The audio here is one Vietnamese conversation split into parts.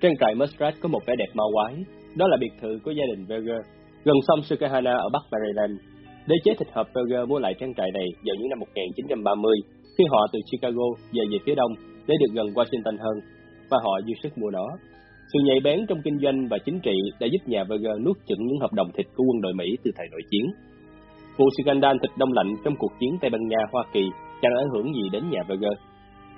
Trang trại Muskrat có một vẻ đẹp ma quái, đó là biệt thự của gia đình Berger, gần sông Susquehanna ở Bắc Maryland. Đế chế thịt hợp Berger mua lại trang trại này vào những năm 1930, khi họ từ Chicago về về phía đông để được gần Washington hơn, và họ dư sức mua nó. Sự nhạy bén trong kinh doanh và chính trị đã giúp nhà Berger nuốt chửng những hợp đồng thịt của quân đội Mỹ từ thời nội chiến. Vụ scandal thịt đông lạnh trong cuộc chiến Tây Ban Nha-Hoa Kỳ chẳng ảnh hưởng gì đến nhà Berger.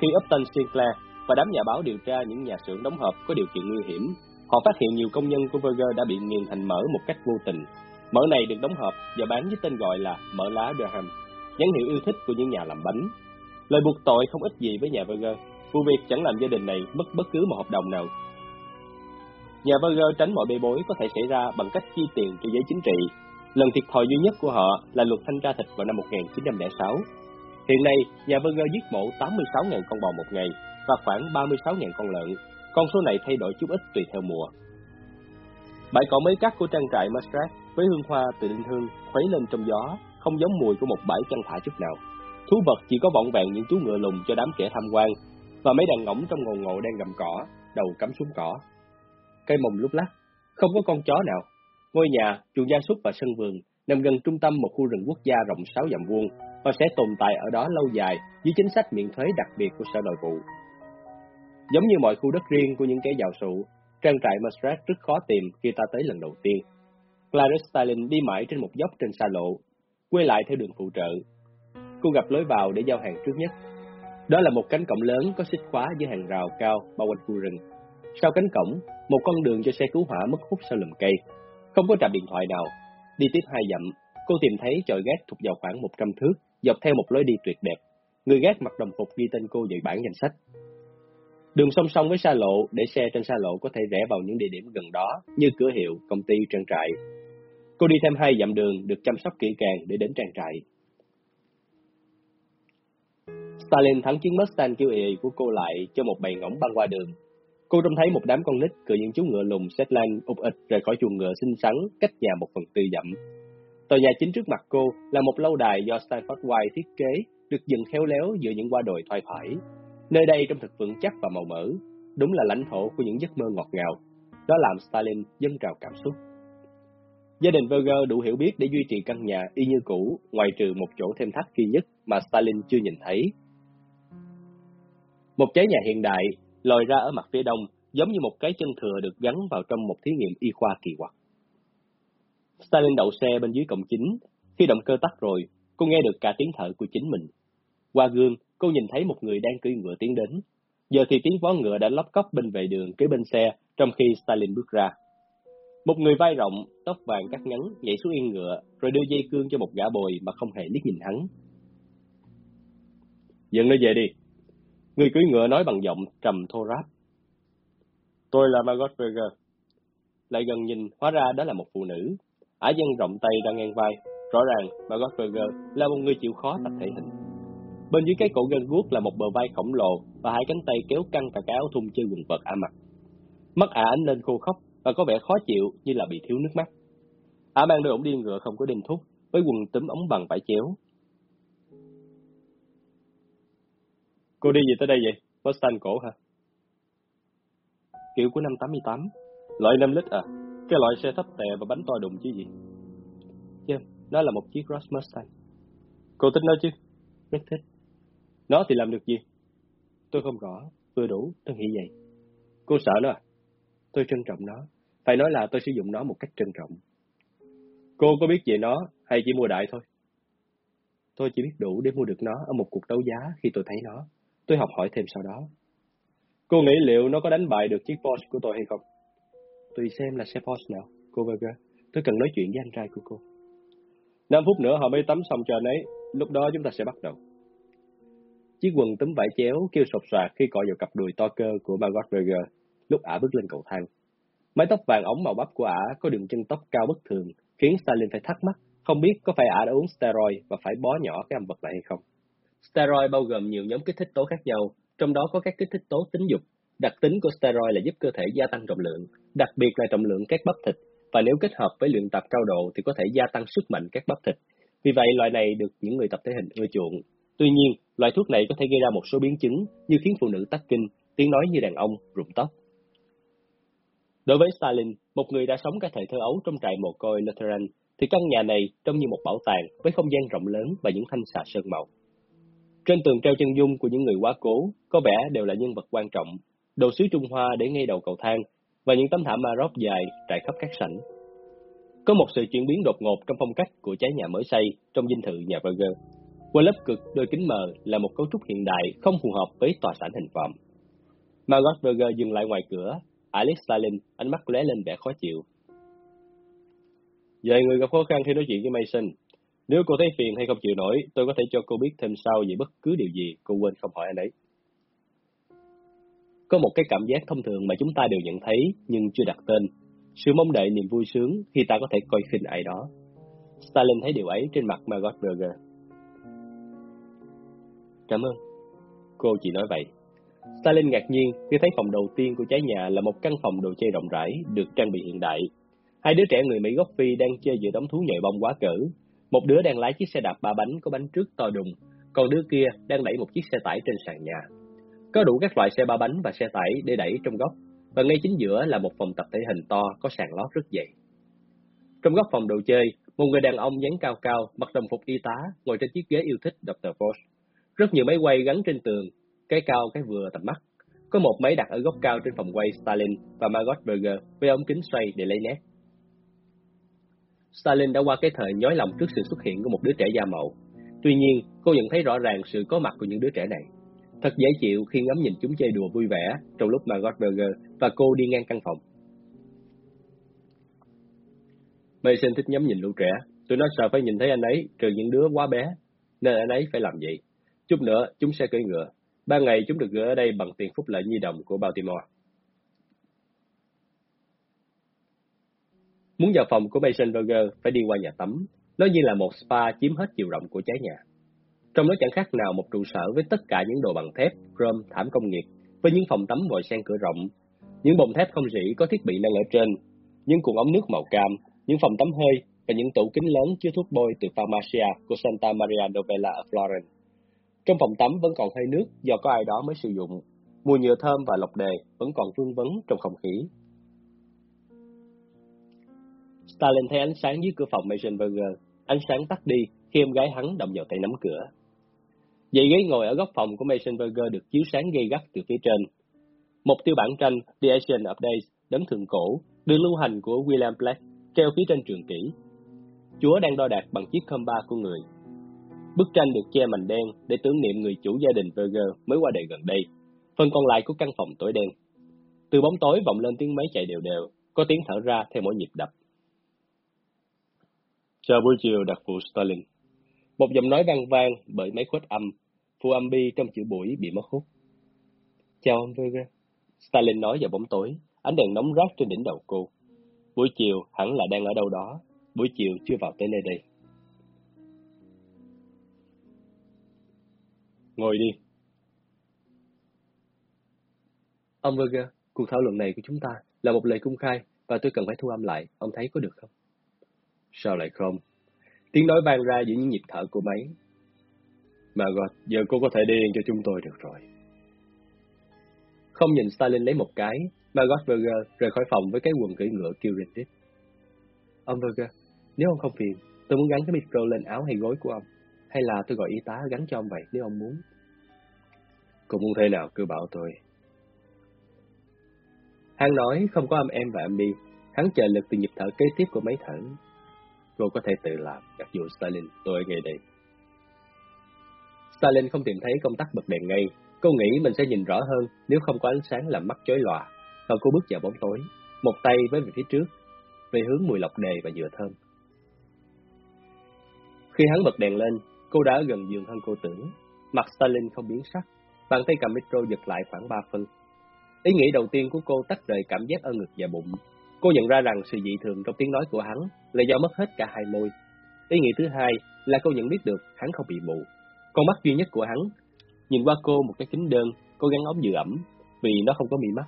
Khi Upton Sinclair và đám nhà báo điều tra những nhà xưởng đóng hộp có điều kiện nguy hiểm, họ phát hiện nhiều công nhân của Berger đã bị nghiền thành mỡ một cách vô tình. Mỡ này được đóng hộp và bán với tên gọi là mỡ lá Durham, nhãn hiệu yêu thích của những nhà làm bánh. Lời buộc tội không ít gì với nhà Berger, vụ việc chẳng làm gia đình này mất bất cứ một hợp đồng nào. Nhà Berger tránh mọi bê bối có thể xảy ra bằng cách chi tiền cho giới chính trị. Lần thiệt thòi duy nhất của họ là luật thanh tra thịt vào năm 1906. Hiện nay, nhà Berger giết mổ 86.000 con bò một ngày và khoảng 36.000 con lợn. Con số này thay đổi chút ít tùy theo mùa. Bãi cỏ mới cắt của trang trại Mastrat với hương hoa từ đinh hương khuấy lên trong gió, không giống mùi của một bãi chăn thả chút nào. Thú vật chỉ có vọng vẹn những chú ngựa lùn cho đám kẻ tham quan, và mấy đàn ngỗng trong ngồn ngộ đang gầm cỏ, đầu cắm xuống cỏ. Cây mồng lúc lắc, không có con chó nào. Ngôi nhà, chuồng gia súc và sân vườn nằm gần trung tâm một khu rừng quốc gia rộng 6 dặm vuông và sẽ tồn tại ở đó lâu dài dưới chính sách miễn thuế đặc biệt của Sở Nội vụ. Giống như mọi khu đất riêng của những kẻ giàu sụ, trang trại Muskrat rất khó tìm khi ta tới lần đầu tiên. Clarice Stalin đi mãi trên một dốc trên xa lộ, quay lại theo đường phụ trợ. Cô gặp lối vào để giao hàng trước nhất. Đó là một cánh cổng lớn có xích khóa với hàng rào cao bao quanh khu rừng. Sau cánh cổng, một con đường cho xe cứu hỏa mất hút sau lùm cây. Không có trạm điện thoại nào. Đi tiếp hai dặm, cô tìm thấy chòi gác thuộc vào khoảng 100 thước, dọc theo một lối đi tuyệt đẹp. Người gác mặc đồng phục ghi tên cô dạy bản danh sách. Đường song song với xa lộ, để xe trên xa lộ có thể rẽ vào những địa điểm gần đó, như cửa hiệu, công ty, trang trại. Cô đi thêm hai dặm đường, được chăm sóc kỹ càng để đến trang trại. Stalin thắng chiến Mustang kiêu ị của cô lại cho một bầy ngỗng băng qua đường. Cô trông thấy một đám con nít cười những chú ngựa lùn Shetland ục ịch rời khỏi chuồng ngựa xinh xắn cách nhà một phần tư dặm. Tòa nhà chính trước mặt cô là một lâu đài do Stanford White thiết kế, được dựng khéo léo giữa những qua đồi thoai thoải. Nơi đây trông thật vững chắc và màu mỡ, đúng là lãnh thổ của những giấc mơ ngọt ngào. Đó làm Stalin dâng trào cảm xúc. Gia đình Berger đủ hiểu biết để duy trì căn nhà y như cũ, ngoài trừ một chỗ thêm thắt duy nhất mà Stalin chưa nhìn thấy. Một trái nhà hiện đại lòi ra ở mặt phía đông, giống như một cái chân thừa được gắn vào trong một thí nghiệm y khoa kỳ quặc. Stalin đậu xe bên dưới cổng chính. Khi động cơ tắt rồi, cô nghe được cả tiếng thở của chính mình. Qua gương, cô nhìn thấy một người đang cưỡi ngựa tiến đến. Giờ thì tiếng vó ngựa đã lóc cốc bên vệ đường kế bên xe, trong khi Stalin bước ra. Một người vai rộng, tóc vàng cắt ngắn, nhảy xuống yên ngựa, rồi đưa dây cương cho một gã bồi mà không hề liếc nhìn hắn. Dừng nó về đi. Người cưỡi ngựa nói bằng giọng trầm thô ráp. Tôi là Margot Berger. Lại gần nhìn, hóa ra đó là một phụ nữ. Ả dân rộng tay đang ngang vai. Rõ ràng, Margot Berger là một người chịu khó tập thể hình. Bên dưới cái cổ gân guốc là một bờ vai khổng lồ và hai cánh tay kéo căng cả cái áo thun chơi quần vợt ả mặt. Mắt ả ánh lên khô khóc và có vẻ khó chịu như là bị thiếu nước mắt. Ả mang đôi ổng điên ngựa không có đinh thúc, với quần túm ống bằng vải chéo. Cô đi gì tới đây vậy? Mustang cổ hả? Kiểu của năm 88. Loại 5 lít à? Cái loại xe thấp tè và bánh to đùng chứ gì? Chứ, nó là một chiếc Ross Mustang. Cô thích nó chứ? Rất thích. Nó thì làm được gì? Tôi không rõ, vừa đủ, tôi nghĩ vậy. Cô sợ nó à? Tôi trân trọng nó. Phải nói là tôi sử dụng nó một cách trân trọng. Cô có biết về nó hay chỉ mua đại thôi? Tôi chỉ biết đủ để mua được nó ở một cuộc đấu giá khi tôi thấy nó. Tôi học hỏi thêm sau đó. Cô nghĩ liệu nó có đánh bại được chiếc Porsche của tôi hay không? Tùy xem là xe Porsche nào, cô Berger. Tôi cần nói chuyện với anh trai của cô. 5 phút nữa họ mới tắm xong cho anh ấy. Lúc đó chúng ta sẽ bắt đầu. Chiếc quần tấm vải chéo kêu sột soạt khi cọ vào cặp đùi to cơ của Margot Berger lúc ả bước lên cầu thang. Mái tóc vàng ống màu bắp của ả có đường chân tóc cao bất thường, khiến Stalin phải thắc mắc, không biết có phải ả đã uống steroid và phải bó nhỏ cái âm vật lại hay không. Steroid bao gồm nhiều nhóm kích thích tố khác nhau, trong đó có các kích thích tố tính dục. Đặc tính của steroid là giúp cơ thể gia tăng trọng lượng, đặc biệt là trọng lượng các bắp thịt, và nếu kết hợp với luyện tập cao độ thì có thể gia tăng sức mạnh các bắp thịt. Vì vậy, loại này được những người tập thể hình ưa chuộng. Tuy nhiên, loại thuốc này có thể gây ra một số biến chứng như khiến phụ nữ tắc kinh, tiếng nói như đàn ông, rụng tóc. Đối với Stalin, một người đã sống cả thời thơ ấu trong trại mồ côi Lutheran, thì căn nhà này trông như một bảo tàng với không gian rộng lớn và những thanh xà sơn màu. Trên tường treo chân dung của những người quá cố, có vẻ đều là nhân vật quan trọng, đồ sứ Trung Hoa để ngay đầu cầu thang và những tấm thảm Maroc dài trải khắp các sảnh. Có một sự chuyển biến đột ngột trong phong cách của trái nhà mới xây trong dinh thự nhà Berger. Qua lớp cực đôi kính mờ là một cấu trúc hiện đại không phù hợp với tòa sản hình vòm. Margot Berger dừng lại ngoài cửa, Alex Stalin ánh mắt lóe lên vẻ khó chịu. Vậy người gặp khó khăn khi nói chuyện với Mason. Nếu cô thấy phiền hay không chịu nổi, tôi có thể cho cô biết thêm sau về bất cứ điều gì, cô quên không hỏi anh ấy. Có một cái cảm giác thông thường mà chúng ta đều nhận thấy nhưng chưa đặt tên. Sự mong đợi niềm vui sướng khi ta có thể coi khinh ai đó. Stalin thấy điều ấy trên mặt Margot Berger. Cảm ơn. Cô chỉ nói vậy. Stalin ngạc nhiên khi thấy phòng đầu tiên của trái nhà là một căn phòng đồ chơi rộng rãi, được trang bị hiện đại. Hai đứa trẻ người Mỹ gốc Phi đang chơi giữa đống thú nhồi bông quá cỡ. Một đứa đang lái chiếc xe đạp ba bánh có bánh trước to đùng, còn đứa kia đang đẩy một chiếc xe tải trên sàn nhà. Có đủ các loại xe ba bánh và xe tải để đẩy trong góc, và ngay chính giữa là một phòng tập thể hình to có sàn lót rất dày. Trong góc phòng đồ chơi, một người đàn ông dáng cao cao, mặc đồng phục y tá, ngồi trên chiếc ghế yêu thích Dr. Fox. Rất nhiều máy quay gắn trên tường, cái cao cái vừa tầm mắt. Có một máy đặt ở góc cao trên phòng quay Stalin và Margot Berger với ống kính xoay để lấy nét. Stalin đã qua cái thời nhói lòng trước sự xuất hiện của một đứa trẻ da màu. Tuy nhiên, cô nhận thấy rõ ràng sự có mặt của những đứa trẻ này. Thật dễ chịu khi ngắm nhìn chúng chơi đùa vui vẻ trong lúc Margot Berger và cô đi ngang căn phòng. Mason thích ngắm nhìn lũ trẻ. Tụi nó sợ phải nhìn thấy anh ấy, trừ những đứa quá bé, nên anh ấy phải làm vậy. Chút nữa, chúng sẽ cưỡi ngựa. Ba ngày chúng được gửi ở đây bằng tiền phúc lợi nhi đồng của Baltimore. Muốn vào phòng của Mason Burger phải đi qua nhà tắm. Nó như là một spa chiếm hết chiều rộng của trái nhà. Trong đó chẳng khác nào một trụ sở với tất cả những đồ bằng thép, chrome, thảm công nghiệp, với những phòng tắm vòi sen cửa rộng, những bồn thép không rỉ có thiết bị năng ở trên, những cuộn ống nước màu cam, những phòng tắm hơi và những tủ kính lớn chứa thuốc bôi từ Pharmacia của Santa Maria Novella ở Florence. Trong phòng tắm vẫn còn hơi nước do có ai đó mới sử dụng. Mùi nhựa thơm và lọc đề vẫn còn vương vấn trong không khí. Stalin thấy ánh sáng dưới cửa phòng Meisenberger. Ánh sáng tắt đi khi em gái hắn động vào tay nắm cửa. Dãy ghế ngồi ở góc phòng của Meisenberger được chiếu sáng gây gắt từ phía trên. Một tiêu bản tranh The Asian of Days đấng thường cổ, được lưu hành của William Blake, treo phía trên trường kỷ. Chúa đang đo đạc bằng chiếc comba của người. Bức tranh được che mành đen để tưởng niệm người chủ gia đình Berger mới qua đời gần đây. Phần còn lại của căn phòng tối đen. Từ bóng tối vọng lên tiếng máy chạy đều đều, có tiếng thở ra theo mỗi nhịp đập. Chào buổi chiều đặc vụ Stalin. Một giọng nói vang vang bởi máy khuếch âm, phụ âm bi trong chữ buổi bị mất hút. Chào ông Berger. Stalin nói vào bóng tối, ánh đèn nóng rát trên đỉnh đầu cô. Buổi chiều hẳn là đang ở đâu đó, buổi chiều chưa vào tới nơi đây. Ngồi đi. Ông Berger, cuộc thảo luận này của chúng ta là một lời công khai và tôi cần phải thu âm lại, ông thấy có được không? Sao lại không? Tiếng nói vang ra giữa những nhịp thở của máy. Margot, giờ cô có thể đi cho chúng tôi được rồi. Không nhìn Stalin lấy một cái, Margot Berger rời khỏi phòng với cái quần cưỡi ngựa kêu rên tiếp. Ông Berger, nếu ông không phiền, tôi muốn gắn cái micro lên áo hay gối của ông. Hay là tôi gọi y tá gắn cho ông vậy nếu ông muốn? Cũng muốn thế nào cứ bảo tôi. Hắn nói không có âm em và âm đi. Hắn chờ lực từ nhịp thở kế tiếp của máy thở. Cô có thể tự làm, mặc dù Stalin, tôi ở ngay đây. Stalin không tìm thấy công tắc bật đèn ngay. Cô nghĩ mình sẽ nhìn rõ hơn nếu không có ánh sáng làm mắt chói lòa. Và cô bước vào bóng tối, một tay với về phía trước, về hướng mùi lọc đề và dừa thơm. Khi hắn bật đèn lên, cô đã gần giường hơn cô tưởng. Mặt Stalin không biến sắc, bàn tay cầm micro giật lại khoảng 3 phân. Ý nghĩ đầu tiên của cô tách rời cảm giác ở ngực và bụng. Cô nhận ra rằng sự dị thường trong tiếng nói của hắn là do mất hết cả hai môi. Ý nghĩ thứ hai là cô nhận biết được hắn không bị mù. Con mắt duy nhất của hắn, nhìn qua cô một cái kính đơn, cô gắn ống dự ẩm, vì nó không có mi mắt.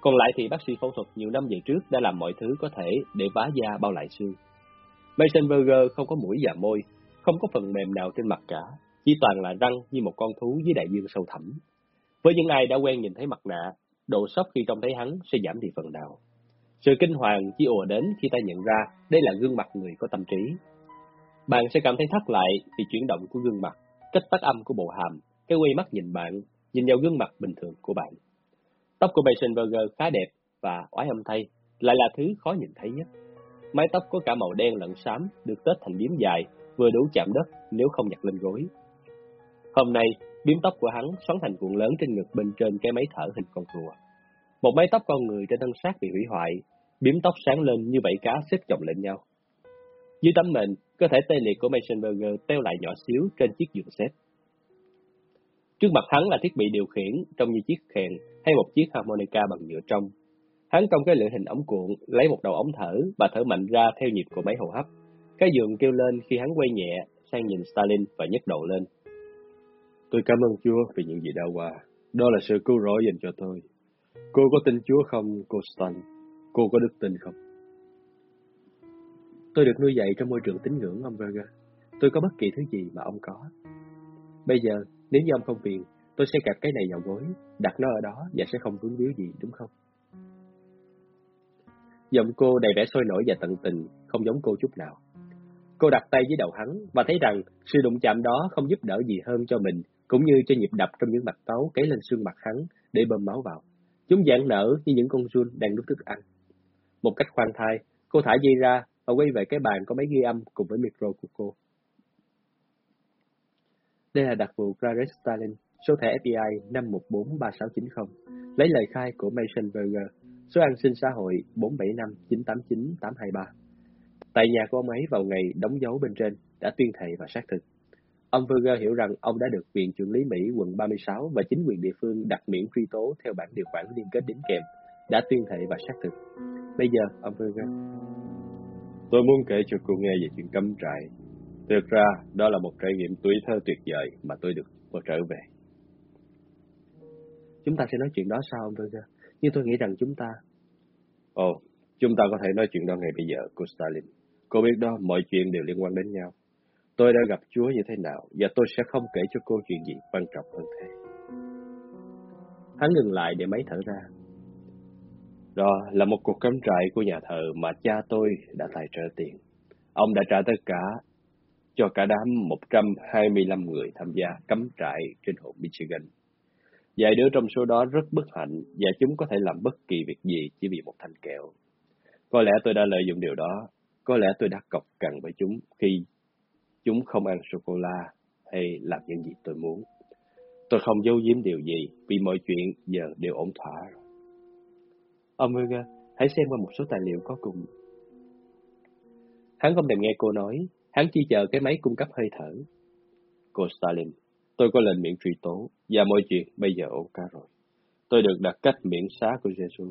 Còn lại thì bác sĩ phẫu thuật nhiều năm về trước đã làm mọi thứ có thể để vá da bao lại xương. Mason Berger không có mũi và môi, không có phần mềm nào trên mặt cả, chỉ toàn là răng như một con thú dưới đại dương sâu thẳm. Với những ai đã quen nhìn thấy mặt nạ, độ sốc khi trông thấy hắn sẽ giảm đi phần nào. Sự kinh hoàng chỉ ùa đến khi ta nhận ra đây là gương mặt người có tâm trí. Bạn sẽ cảm thấy thắt lại vì chuyển động của gương mặt, cách phát âm của bộ hàm, cái quay mắt nhìn bạn, nhìn vào gương mặt bình thường của bạn. Tóc của Beisenberger khá đẹp và oái âm thay, lại là thứ khó nhìn thấy nhất. Mái tóc có cả màu đen lẫn xám, được tết thành biếm dài, vừa đủ chạm đất nếu không nhặt lên gối. Hôm nay, biếm tóc của hắn xoắn thành cuộn lớn trên ngực bên trên cái máy thở hình con rùa. Một mái tóc con người trên thân xác bị hủy hoại, biếm tóc sáng lên như bảy cá xếp chồng lên nhau. Dưới tấm mền, cơ thể tê liệt của Meisenberger teo lại nhỏ xíu trên chiếc giường xếp. Trước mặt hắn là thiết bị điều khiển, trông như chiếc kèn hay một chiếc harmonica bằng nhựa trong. Hắn trong cái lưỡi hình ống cuộn, lấy một đầu ống thở và thở mạnh ra theo nhịp của máy hô hấp. Cái giường kêu lên khi hắn quay nhẹ sang nhìn Stalin và nhấc đầu lên. Tôi cảm ơn Chúa vì những gì đã qua. Đó là sự cứu rỗi dành cho tôi. Cô có tin Chúa không, cô Stan? Cô có đức tin không? Tôi được nuôi dạy trong môi trường tín ngưỡng, ông Berger. Tôi có bất kỳ thứ gì mà ông có. Bây giờ, nếu như ông không phiền, tôi sẽ gặp cái này vào gối, đặt nó ở đó và sẽ không vướng víu gì, đúng không? Giọng cô đầy vẻ sôi nổi và tận tình, không giống cô chút nào. Cô đặt tay dưới đầu hắn và thấy rằng sự đụng chạm đó không giúp đỡ gì hơn cho mình, cũng như cho nhịp đập trong những mạch máu cấy lên xương mặt hắn để bơm máu vào. Chúng giãn nở như những con run đang đút thức ăn. Một cách khoan thai, cô thả dây ra và quay về cái bàn có máy ghi âm cùng với micro của cô. Đây là đặc vụ Clarice Stalin, số thẻ FBI 5143690, lấy lời khai của Mason Berger, số an sinh xã hội 475989-823. Tại nhà của ông ấy vào ngày đóng dấu bên trên, đã tuyên thệ và xác thực. Ông Berger hiểu rằng ông đã được Viện trưởng lý Mỹ quận 36 và chính quyền địa phương đặt miễn truy tố theo bản điều khoản liên kết đính kèm, đã tuyên thệ và xác thực. Bây giờ, ông Berger. Tôi muốn kể cho cô nghe về chuyện cấm trại. Thực ra, đó là một trải nghiệm tuổi thơ tuyệt vời mà tôi được trở về. Chúng ta sẽ nói chuyện đó sao, ông Berger? Nhưng tôi nghĩ rằng chúng ta... Ồ, chúng ta có thể nói chuyện đó ngay bây giờ, cô Stalin. Cô biết đó, mọi chuyện đều liên quan đến nhau. Tôi đã gặp Chúa như thế nào, và tôi sẽ không kể cho cô chuyện gì quan trọng hơn thế. Hắn ngừng lại để máy thở ra. Đó là một cuộc cắm trại của nhà thờ mà cha tôi đã tài trợ tiền. Ông đã trả tất cả cho cả đám 125 người tham gia cắm trại trên hồ Michigan. Vài đứa trong số đó rất bất hạnh và chúng có thể làm bất kỳ việc gì chỉ vì một thanh kẹo. Có lẽ tôi đã lợi dụng điều đó, có lẽ tôi đã cọc cằn với chúng khi chúng không ăn sô-cô-la hay làm những gì tôi muốn. Tôi không giấu giếm điều gì vì mọi chuyện giờ đều ổn thỏa rồi. Ông Müller, hãy xem qua một số tài liệu có cùng. Hắn không thèm nghe cô nói, hắn chỉ chờ cái máy cung cấp hơi thở. Cô Stalin, tôi có lệnh miễn truy tố, và mọi chuyện bây giờ ổn cả rồi. Tôi được đặt cách miễn xá của Jesus.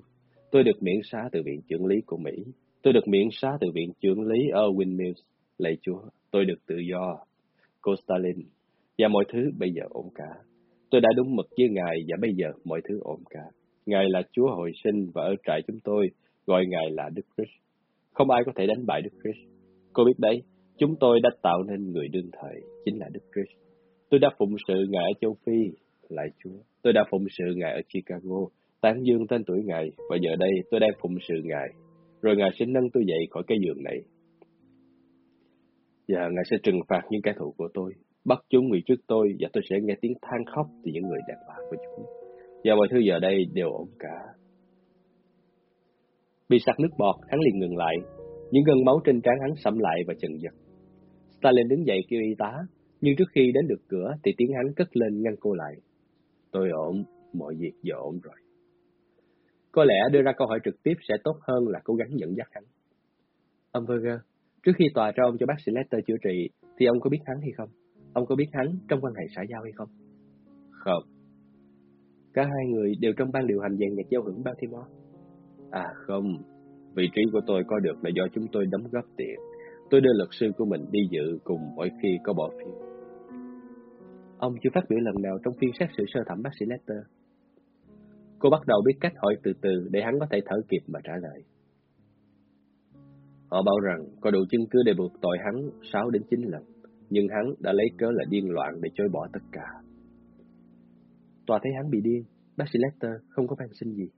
Tôi được miễn xá từ viện trưởng lý của Mỹ. Tôi được miễn xá từ viện trưởng lý ở Windmills. Lạy Chúa, tôi được tự do. Cô Stalin, và mọi thứ bây giờ ổn cả. Tôi đã đúng mực với Ngài và bây giờ mọi thứ ổn cả. Ngài là Chúa hồi sinh và ở trại chúng tôi gọi Ngài là Đức Christ. Không ai có thể đánh bại Đức Christ. Cô biết đấy, chúng tôi đã tạo nên người đương thời, chính là Đức Christ. Tôi đã phụng sự Ngài ở châu Phi, lại Chúa. Tôi đã phụng sự Ngài ở Chicago, tán dương tên tuổi Ngài, và giờ đây tôi đang phụng sự Ngài. Rồi Ngài sẽ nâng tôi dậy khỏi cái giường này. Và Ngài sẽ trừng phạt những kẻ thù của tôi, bắt chúng quỳ trước tôi, và tôi sẽ nghe tiếng than khóc từ những người đàn bà của chúng. Và mọi thứ giờ đây đều ổn cả. Bị sặc nước bọt, hắn liền ngừng lại. Những gân máu trên trán hắn sẫm lại và chần giật. Stalin đứng dậy kêu y tá, nhưng trước khi đến được cửa thì tiếng hắn cất lên ngăn cô lại. Tôi ổn, mọi việc giờ ổn rồi. Có lẽ đưa ra câu hỏi trực tiếp sẽ tốt hơn là cố gắng dẫn dắt hắn. Ông Berger, trước khi tòa cho ông cho bác sĩ Lester chữa trị, thì ông có biết hắn hay không? Ông có biết hắn trong quan hệ xã giao hay không? Không. Cả hai người đều trong ban điều hành dàn nhạc giao hưởng Baltimore. À không, vị trí của tôi có được là do chúng tôi đóng góp tiền. Tôi đưa luật sư của mình đi dự cùng mỗi khi có bỏ phiếu. Ông chưa phát biểu lần nào trong phiên xét xử sơ thẩm bác sĩ Lester. Cô bắt đầu biết cách hỏi từ từ để hắn có thể thở kịp mà trả lời. Họ bảo rằng có đủ chứng cứ để buộc tội hắn 6 đến 9 lần, nhưng hắn đã lấy cớ là điên loạn để chối bỏ tất cả. Tòa thấy hắn bị điên, bác sĩ Lester không có van xin gì.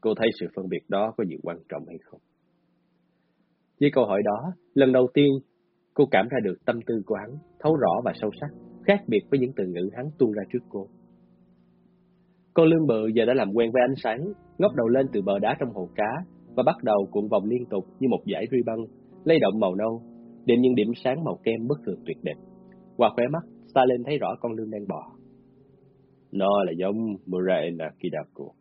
cô thấy sự phân biệt đó có gì quan trọng hay không? Với câu hỏi đó, lần đầu tiên cô cảm ra được tâm tư của hắn, thấu rõ và sâu sắc, khác biệt với những từ ngữ hắn tuôn ra trước cô. Con lươn bự giờ đã làm quen với ánh sáng, ngóc đầu lên từ bờ đá trong hồ cá và bắt đầu cuộn vòng liên tục như một dải ruy băng, lay động màu nâu, điểm những điểm sáng màu kem bất thường tuyệt đẹp. Qua khóe mắt, Stalin thấy rõ con lươn đang bò. Nó là giống Muraena Kidaku.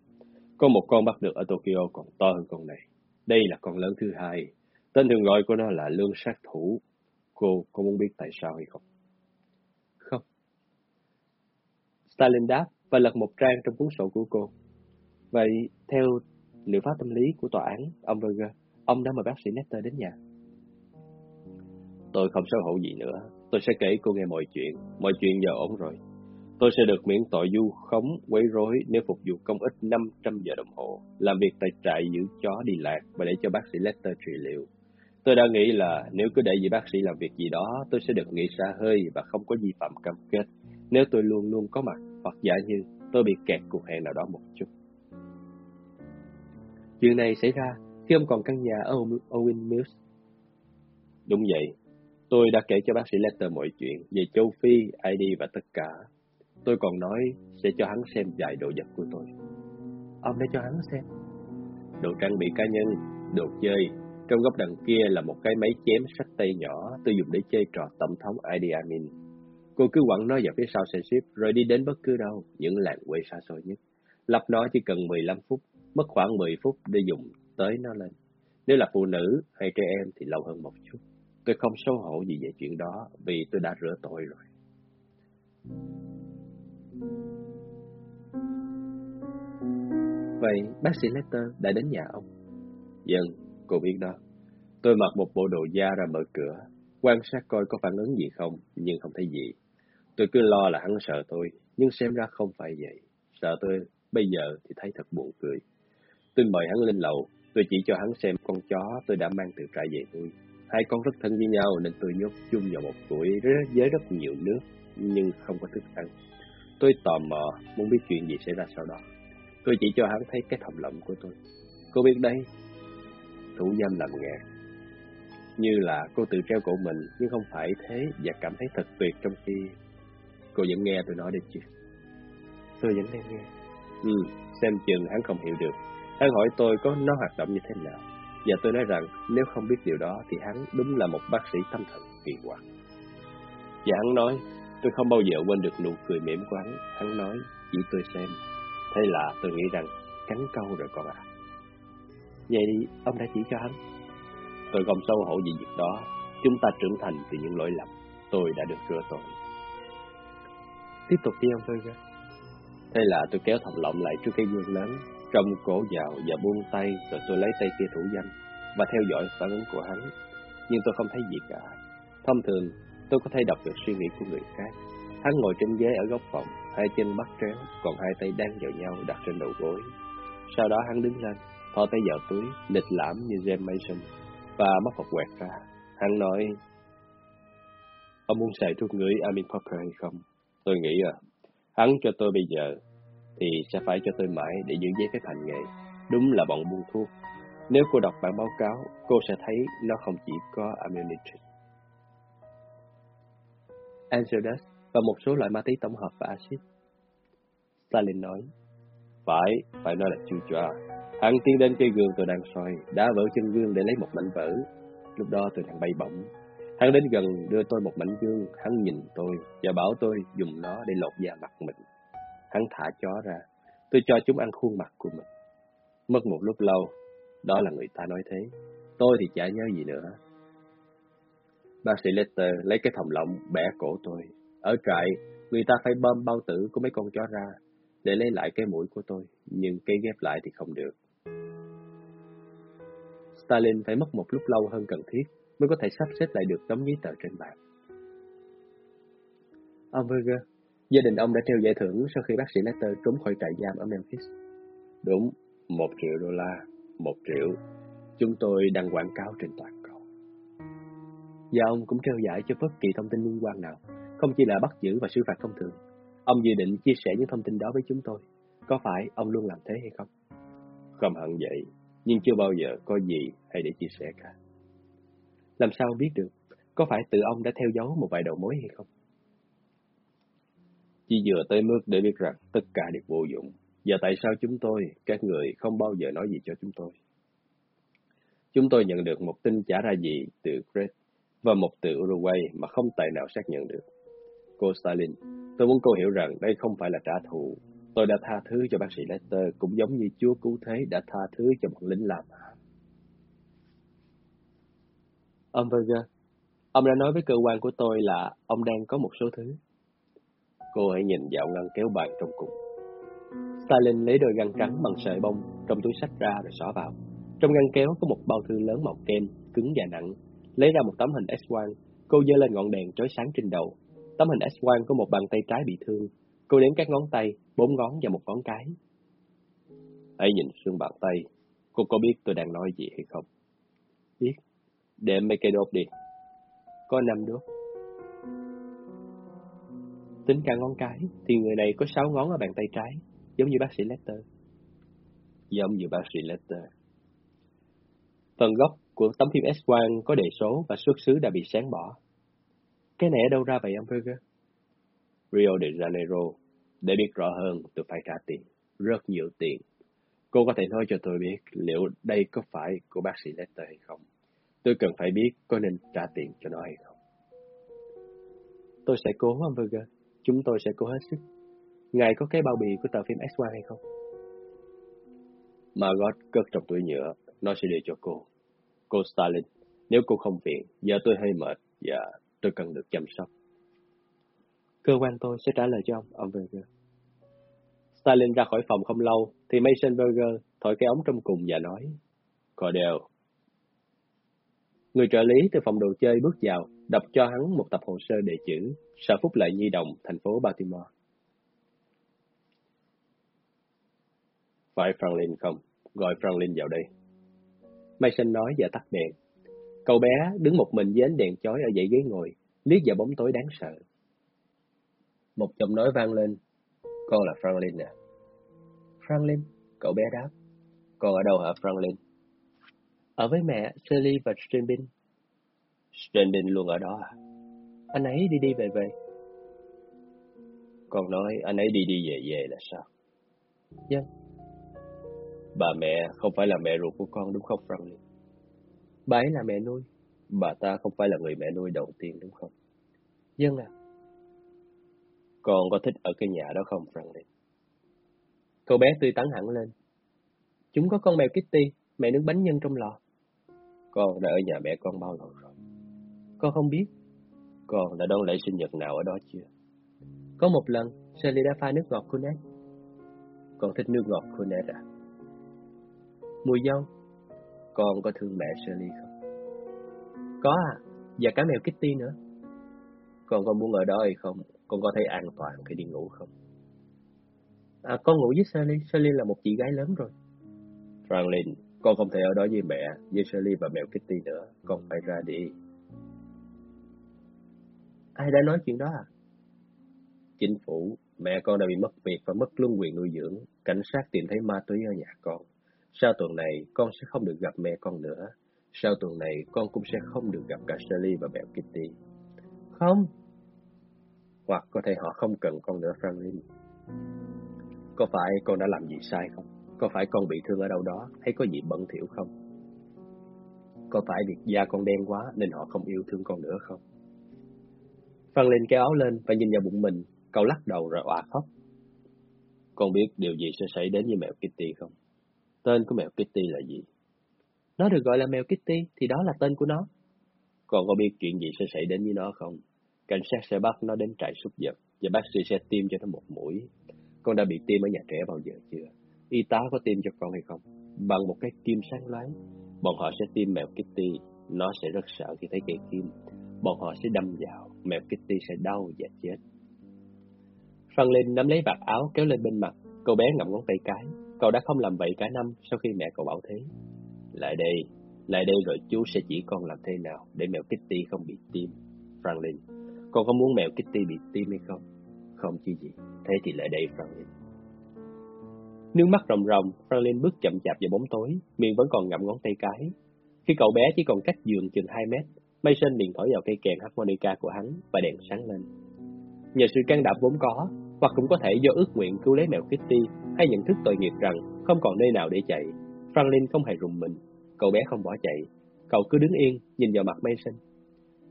Có một con bắt được ở Tokyo còn to hơn con này. Đây là con lớn thứ hai. Tên thường gọi của nó là lương sát thủ. Cô có muốn biết tại sao hay không? Không. Stalin đáp và lật một trang trong cuốn sổ của cô. Vậy, theo liệu pháp tâm lý của tòa án, ông Berger, ông đã mời bác sĩ Netter đến nhà. Tôi không xấu hổ gì nữa. Tôi sẽ kể cô nghe mọi chuyện. Mọi chuyện giờ ổn rồi. Tôi sẽ được miễn tội du khống, quấy rối nếu phục vụ công ích 500 giờ đồng hồ, làm việc tại trại giữ chó đi lạc và để cho bác sĩ Lester trị liệu. Tôi đã nghĩ là nếu cứ để vị bác sĩ làm việc gì đó, tôi sẽ được nghỉ xa hơi và không có vi phạm cam kết. Nếu tôi luôn luôn có mặt, hoặc giả như tôi bị kẹt cuộc hẹn nào đó một chút. Chuyện này xảy ra khi ông còn căn nhà ở Owen Mills. Đúng vậy, tôi đã kể cho bác sĩ Lester mọi chuyện về châu Phi, ID và tất cả. Tôi còn nói sẽ cho hắn xem vài đồ vật của tôi. Ông đã cho hắn xem? Đồ trang bị cá nhân, đồ chơi. Trong góc đằng kia là một cái máy chém sắt tay nhỏ tôi dùng để chơi trò tổng thống Idi Amin. Cô cứ quẳng nó vào phía sau xe ship rồi đi đến bất cứ đâu, những làng quê xa xôi nhất. Lập nó chỉ cần 15 phút, mất khoảng 10 phút để dùng tới nó lên. Nếu là phụ nữ hay trẻ em thì lâu hơn một chút. Tôi không xấu hổ gì về chuyện đó vì tôi đã rửa tội rồi. Vậy bác sĩ Lester đã đến nhà ông? Dân, cô biết đó. Tôi mặc một bộ đồ da ra mở cửa, quan sát coi có phản ứng gì không, nhưng không thấy gì. Tôi cứ lo là hắn sợ tôi, nhưng xem ra không phải vậy. Sợ tôi, bây giờ thì thấy thật buồn cười. Tôi mời hắn lên lầu, tôi chỉ cho hắn xem con chó tôi đã mang từ trại về tôi Hai con rất thân với nhau nên tôi nhốt chung vào một tuổi với rất nhiều nước, nhưng không có thức ăn. Tôi tò mò, muốn biết chuyện gì xảy ra sau đó. Tôi chỉ cho hắn thấy cái thầm lọng của tôi. Cô biết đấy, thủ nhâm làm nghề. Như là cô tự treo cổ mình, nhưng không phải thế và cảm thấy thật tuyệt trong khi... Cô vẫn nghe tôi nói được chứ? Tôi vẫn đang nghe. Ừ, xem chừng hắn không hiểu được. Hắn hỏi tôi có nó hoạt động như thế nào. Và tôi nói rằng nếu không biết điều đó thì hắn đúng là một bác sĩ tâm thần kỳ quặc. Và hắn nói, tôi không bao giờ quên được nụ cười mỉm của hắn. Hắn nói, chỉ tôi xem. Thế là tôi nghĩ rằng, cắn câu rồi con ạ. À. Vậy đi, ông đã chỉ cho hắn. Tôi không sâu hổ gì việc đó. Chúng ta trưởng thành từ những lỗi lầm. Tôi đã được rửa tội. Tiếp tục đi ông Fergus. Thế là tôi kéo thầm lọng lại trước cái gương lớn, trong cổ vào và buông tay, rồi tôi lấy tay kia thủ danh và theo dõi phản ứng của hắn. Nhưng tôi không thấy gì cả. Thông thường, tôi có thể đọc được suy nghĩ của người khác. Hắn ngồi trên ghế ở góc phòng, hai chân bắt tréo, còn hai tay đang vào nhau đặt trên đầu gối. Sau đó hắn đứng lên, thò tay vào túi, lịch lãm như James Mason, và móc phục quẹt ra. Hắn nói, Ông muốn xài thuốc ngửi Amin Parker hay không? Tôi nghĩ à, hắn cho tôi bây giờ, thì sẽ phải cho tôi mãi để giữ giấy phép hành nghề. Đúng là bọn buôn thuốc. Nếu cô đọc bản báo cáo, cô sẽ thấy nó không chỉ có Ammunitrix. Angelus và một số loại ma túy tổng hợp và axit. Stalin nói, Phải, phải nói là chưa cho. Hắn tiến đến cây gương tôi đang soi, đã vỡ chân gương để lấy một mảnh vỡ. Lúc đó tôi đang bay bổng. Hắn đến gần đưa tôi một mảnh gương, hắn nhìn tôi và bảo tôi dùng nó để lột da mặt mình. Hắn thả chó ra, tôi cho chúng ăn khuôn mặt của mình. Mất một lúc lâu, đó là người ta nói thế. Tôi thì chả nhớ gì nữa. Bác sĩ Lester lấy cái thòng lọng bẻ cổ tôi. Ở trại, người ta phải bơm bao tử của mấy con chó ra để lấy lại cái mũi của tôi, nhưng cái ghép lại thì không được. Stalin phải mất một lúc lâu hơn cần thiết mới có thể sắp xếp lại được tấm giấy tờ trên bàn. Ông Berger, gia đình ông đã treo giải thưởng sau khi bác sĩ Lester trốn khỏi trại giam ở Memphis. Đúng, một triệu đô la, một triệu. Chúng tôi đăng quảng cáo trên toàn cầu. Và ông cũng treo giải cho bất kỳ thông tin liên quan nào, không chỉ là bắt giữ và xử phạt thông thường. Ông dự định chia sẻ những thông tin đó với chúng tôi. Có phải ông luôn làm thế hay không? Không hẳn vậy, nhưng chưa bao giờ có gì hay để chia sẻ cả. Làm sao biết được, có phải tự ông đã theo dấu một vài đầu mối hay không? Chỉ vừa tới mức để biết rằng tất cả đều vô dụng. Và tại sao chúng tôi, các người, không bao giờ nói gì cho chúng tôi? Chúng tôi nhận được một tin trả ra gì từ Crete và một từ Uruguay mà không tài nào xác nhận được. Cô Stalin, tôi muốn cô hiểu rằng đây không phải là trả thù. Tôi đã tha thứ cho bác sĩ Lester cũng giống như Chúa Cứu Thế đã tha thứ cho bọn lính làm Ông Berger, ông đã nói với cơ quan của tôi là ông đang có một số thứ. Cô hãy nhìn vào ngăn kéo bàn trong cùng. Stalin lấy đôi găng trắng bằng sợi bông trong túi sách ra rồi xỏ vào. Trong ngăn kéo có một bao thư lớn màu kem, cứng và nặng. Lấy ra một tấm hình S-quang, cô giơ lên ngọn đèn chói sáng trên đầu. Tấm hình S-quang có một bàn tay trái bị thương. Cô đếm các ngón tay, bốn ngón và một ngón cái. Hãy nhìn xương bàn tay. Cô có biết tôi đang nói gì hay không? Biết. Để mấy cây đốt đi. Có năm đốt. Tính cả ngón cái, thì người này có sáu ngón ở bàn tay trái, giống như bác sĩ Lester. Giống như bác sĩ Lester. Phần gốc của tấm phim S-quang có đề số và xuất xứ đã bị sáng bỏ. Cái này ở đâu ra vậy ông Berger? Rio de Janeiro. Để biết rõ hơn, tôi phải trả tiền. Rất nhiều tiền. Cô có thể nói cho tôi biết liệu đây có phải của bác sĩ Lester hay không? Tôi cần phải biết có nên trả tiền cho nó hay không. Tôi sẽ cố, ông Berger. Chúng tôi sẽ cố hết sức. Ngài có cái bao bì của tờ phim S1 hay không? Margot cất trong túi nhựa, nó sẽ đưa cho cô. Cô Stalin, nếu cô không phiền, giờ tôi hơi mệt và tôi cần được chăm sóc. Cơ quan tôi sẽ trả lời cho ông, ông Berger. Stalin ra khỏi phòng không lâu, thì Mason Berger thổi cái ống trong cùng và nói, Cordell. Người trợ lý từ phòng đồ chơi bước vào, đọc cho hắn một tập hồ sơ đề chữ, Sở Phúc Lợi Nhi Đồng, thành phố Baltimore. Phải Franklin không? Gọi Franklin vào đây. Mason nói và tắt đèn. Cậu bé đứng một mình với ánh đèn chói ở dãy ghế ngồi, liếc vào bóng tối đáng sợ. Một giọng nói vang lên. Con là Franklin à? Franklin, cậu bé đáp. Con ở đâu hả Franklin? Ở với mẹ, Shirley và Strandin. Strandin luôn ở đó à? Anh ấy đi đi về về. Con nói anh ấy đi đi về về là sao? Vâng. Bà mẹ không phải là mẹ ruột của con đúng không Franklin? Bà ấy là mẹ nuôi. Bà ta không phải là người mẹ nuôi đầu tiên đúng không? Vâng ạ. À. Con có thích ở cái nhà đó không Franklin? Cậu bé tươi tắn hẳn lên. Chúng có con mèo Kitty, mẹ nướng bánh nhân trong lò. Con đã ở nhà mẹ con bao lâu rồi? Con không biết. Con đã đón lễ sinh nhật nào ở đó chưa? Có một lần, Sally đã pha nước ngọt Cornet. Con thích nước ngọt Cornet à? Mùi dâu. Con có thương mẹ Sally không? Có à, và cả mèo Kitty nữa. Con có muốn ở đó hay không? Con có thấy an toàn khi đi ngủ không? À, con ngủ với Sally. Sally là một chị gái lớn rồi. Franklin, con không thể ở đó với mẹ, với Sally và mèo Kitty nữa. Con phải ra đi. Ai đã nói chuyện đó à? Chính phủ, mẹ con đã bị mất việc và mất luôn quyền nuôi dưỡng. Cảnh sát tìm thấy ma túy ở nhà con. Sau tuần này, con sẽ không được gặp mẹ con nữa. Sau tuần này, con cũng sẽ không được gặp cả Sally và mèo Kitty. Không. Hoặc có thể họ không cần con nữa, Franklin. Có phải con đã làm gì sai không? Có phải con bị thương ở đâu đó hay có gì bẩn thỉu không? Có phải việc da con đen quá nên họ không yêu thương con nữa không? Phan Linh kéo áo lên và nhìn vào bụng mình, cậu lắc đầu rồi òa khóc. Con biết điều gì sẽ xảy đến với mèo Kitty không? Tên của mèo Kitty là gì? Nó được gọi là mèo Kitty thì đó là tên của nó. Con có biết chuyện gì sẽ xảy đến với nó không? Cảnh sát sẽ bắt nó đến trại súc vật và bác sĩ sẽ tiêm cho nó một mũi. Con đã bị tiêm ở nhà trẻ bao giờ chưa? Y tá có tiêm cho con hay không? Bằng một cái kim sáng loáng, bọn họ sẽ tiêm mèo Kitty. Nó sẽ rất sợ khi thấy cây kim. Bọn họ sẽ đâm vào, mèo Kitty sẽ đau và chết. Phan Linh nắm lấy vạt áo kéo lên bên mặt, cậu bé ngậm ngón tay cái. Cậu đã không làm vậy cả năm sau khi mẹ cậu bảo thế. Lại đây, lại đây rồi chú sẽ chỉ con làm thế nào để mèo Kitty không bị tiêm. Franklin, con có muốn mèo Kitty bị tiêm hay không? Không chứ gì, thế thì lại đây Franklin. Nước mắt ròng ròng, Franklin bước chậm chạp vào bóng tối, miệng vẫn còn ngậm ngón tay cái. Khi cậu bé chỉ còn cách giường chừng 2 mét, Mason liền thổi vào cây kèn harmonica của hắn và đèn sáng lên. Nhờ sự can đảm vốn có, hoặc cũng có thể do ước nguyện cứu lấy mèo Kitty hay nhận thức tội nghiệp rằng không còn nơi nào để chạy, Franklin không hề rùng mình. Cậu bé không bỏ chạy, cậu cứ đứng yên, nhìn vào mặt Mason.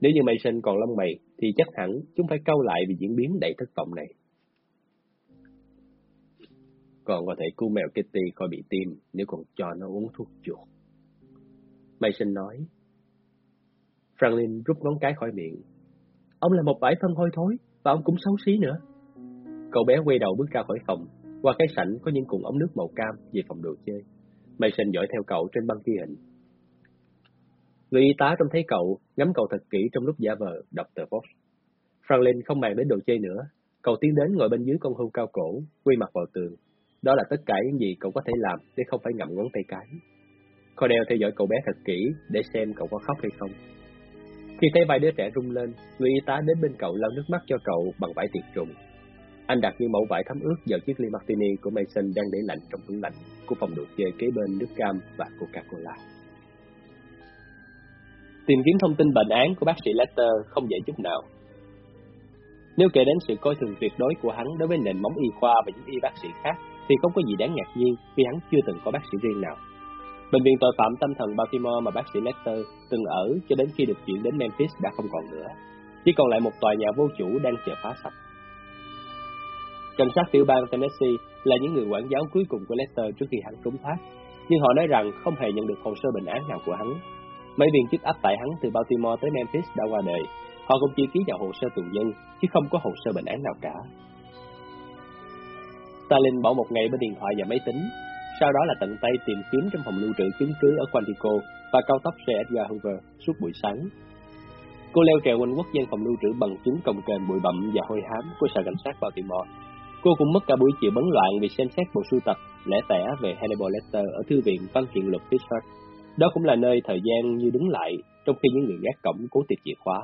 Nếu như Mason còn lông mày, thì chắc hẳn chúng phải câu lại vì diễn biến đầy thất vọng này. Còn có thể cứu mèo Kitty khỏi bị tim nếu còn cho nó uống thuốc chuột. Mason nói. Franklin rút ngón cái khỏi miệng. Ông là một bãi phân hôi thối, và ông cũng xấu xí nữa. Cậu bé quay đầu bước ra khỏi phòng, qua cái sảnh có những cuộn ống nước màu cam về phòng đồ chơi. Mason dõi theo cậu trên băng ghi hình. Người y tá trông thấy cậu, ngắm cậu thật kỹ trong lúc giả vờ đọc tờ post. Franklin không màng đến đồ chơi nữa, cậu tiến đến ngồi bên dưới con hươu cao cổ, quay mặt vào tường. Đó là tất cả những gì cậu có thể làm để không phải ngậm ngón tay cái. Cordell theo dõi cậu bé thật kỹ để xem cậu có khóc hay không. Khi thấy vai đứa trẻ rung lên, người y tá đến bên cậu lau nước mắt cho cậu bằng vải tiệt trùng. Anh đặt những mẫu vải thấm ướt vào chiếc ly martini của Mason đang để lạnh trong tủ lạnh của phòng đồ chơi kế bên nước cam và Coca-Cola. Tìm kiếm thông tin bệnh án của bác sĩ Lester không dễ chút nào. Nếu kể đến sự coi thường tuyệt đối của hắn đối với nền móng y khoa và những y bác sĩ khác, thì không có gì đáng ngạc nhiên vì hắn chưa từng có bác sĩ riêng nào. Bệnh viện tội phạm tâm thần Baltimore mà bác sĩ Lester từng ở cho đến khi được chuyển đến Memphis đã không còn nữa. Chỉ còn lại một tòa nhà vô chủ đang chờ phá sạch. Cảnh sát tiểu bang Tennessee là những người quản giáo cuối cùng của Lester trước khi hắn trốn thoát, nhưng họ nói rằng không hề nhận được hồ sơ bệnh án nào của hắn. Mấy viên chức áp tại hắn từ Baltimore tới Memphis đã qua đời, họ cũng chỉ ký vào hồ sơ tù nhân, chứ không có hồ sơ bệnh án nào cả. Stalin bỏ một ngày bên điện thoại và máy tính, sau đó là tận tay tìm kiếm trong phòng lưu trữ chứng cứ ở Quantico và cao tốc xe Edgar Hoover suốt buổi sáng. Cô leo trèo quanh quốc gian phòng lưu trữ bằng chứng cồng kềnh bụi bặm và hôi hám của sở cảnh sát vào Baltimore. Cô cũng mất cả buổi chiều bấn loạn vì xem xét bộ sưu tập lẻ tẻ về Hannibal Lecter ở thư viện văn kiện luật Pittsburgh. Đó cũng là nơi thời gian như đứng lại trong khi những người gác cổng cố tìm chìa khóa.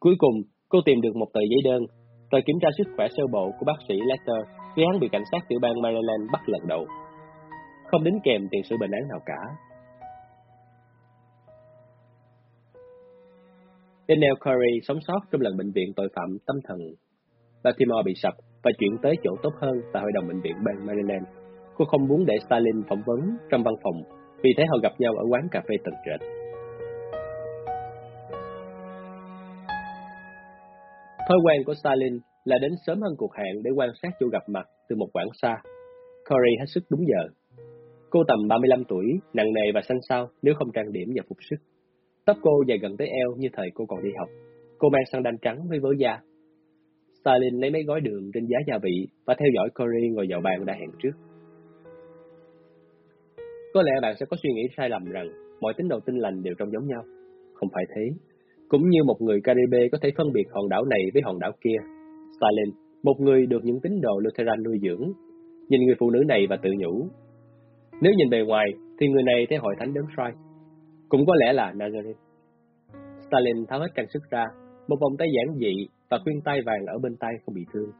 Cuối cùng, cô tìm được một tờ giấy đơn, tờ kiểm tra sức khỏe sơ bộ của bác sĩ Lester, khi hắn bị cảnh sát tiểu bang Maryland bắt lần đầu. Không đính kèm tiền sử bệnh án nào cả. Daniel Curry sống sót trong lần bệnh viện tội phạm tâm thần. Baltimore bị sập và chuyển tới chỗ tốt hơn tại Hội đồng Bệnh viện bang Maryland. Cô không muốn để Stalin phỏng vấn trong văn phòng, vì thế họ gặp nhau ở quán cà phê tầng trệt. Thói quen của Stalin là đến sớm hơn cuộc hẹn để quan sát chỗ gặp mặt từ một quãng xa. Corey hết sức đúng giờ. Cô tầm 35 tuổi, nặng nề và xanh xao nếu không trang điểm và phục sức. Tóc cô dài gần tới eo như thời cô còn đi học. Cô mang sang đanh trắng với vớ da. Stalin lấy mấy gói đường trên giá gia vị và theo dõi Corey ngồi vào bàn đã hẹn trước. Có lẽ bạn sẽ có suy nghĩ sai lầm rằng mọi tín đồ tin lành đều trông giống nhau. Không phải thế. Cũng như một người Caribe có thể phân biệt hòn đảo này với hòn đảo kia, Stalin, một người được những tín đồ Lutheran nuôi dưỡng, nhìn người phụ nữ này và tự nhủ. Nếu nhìn bề ngoài, thì người này theo hội thánh đấng Christ, Cũng có lẽ là Nazareth. Stalin tháo hết trang sức ra, một vòng tay giản dị và khuyên tay vàng ở bên tay không bị thương.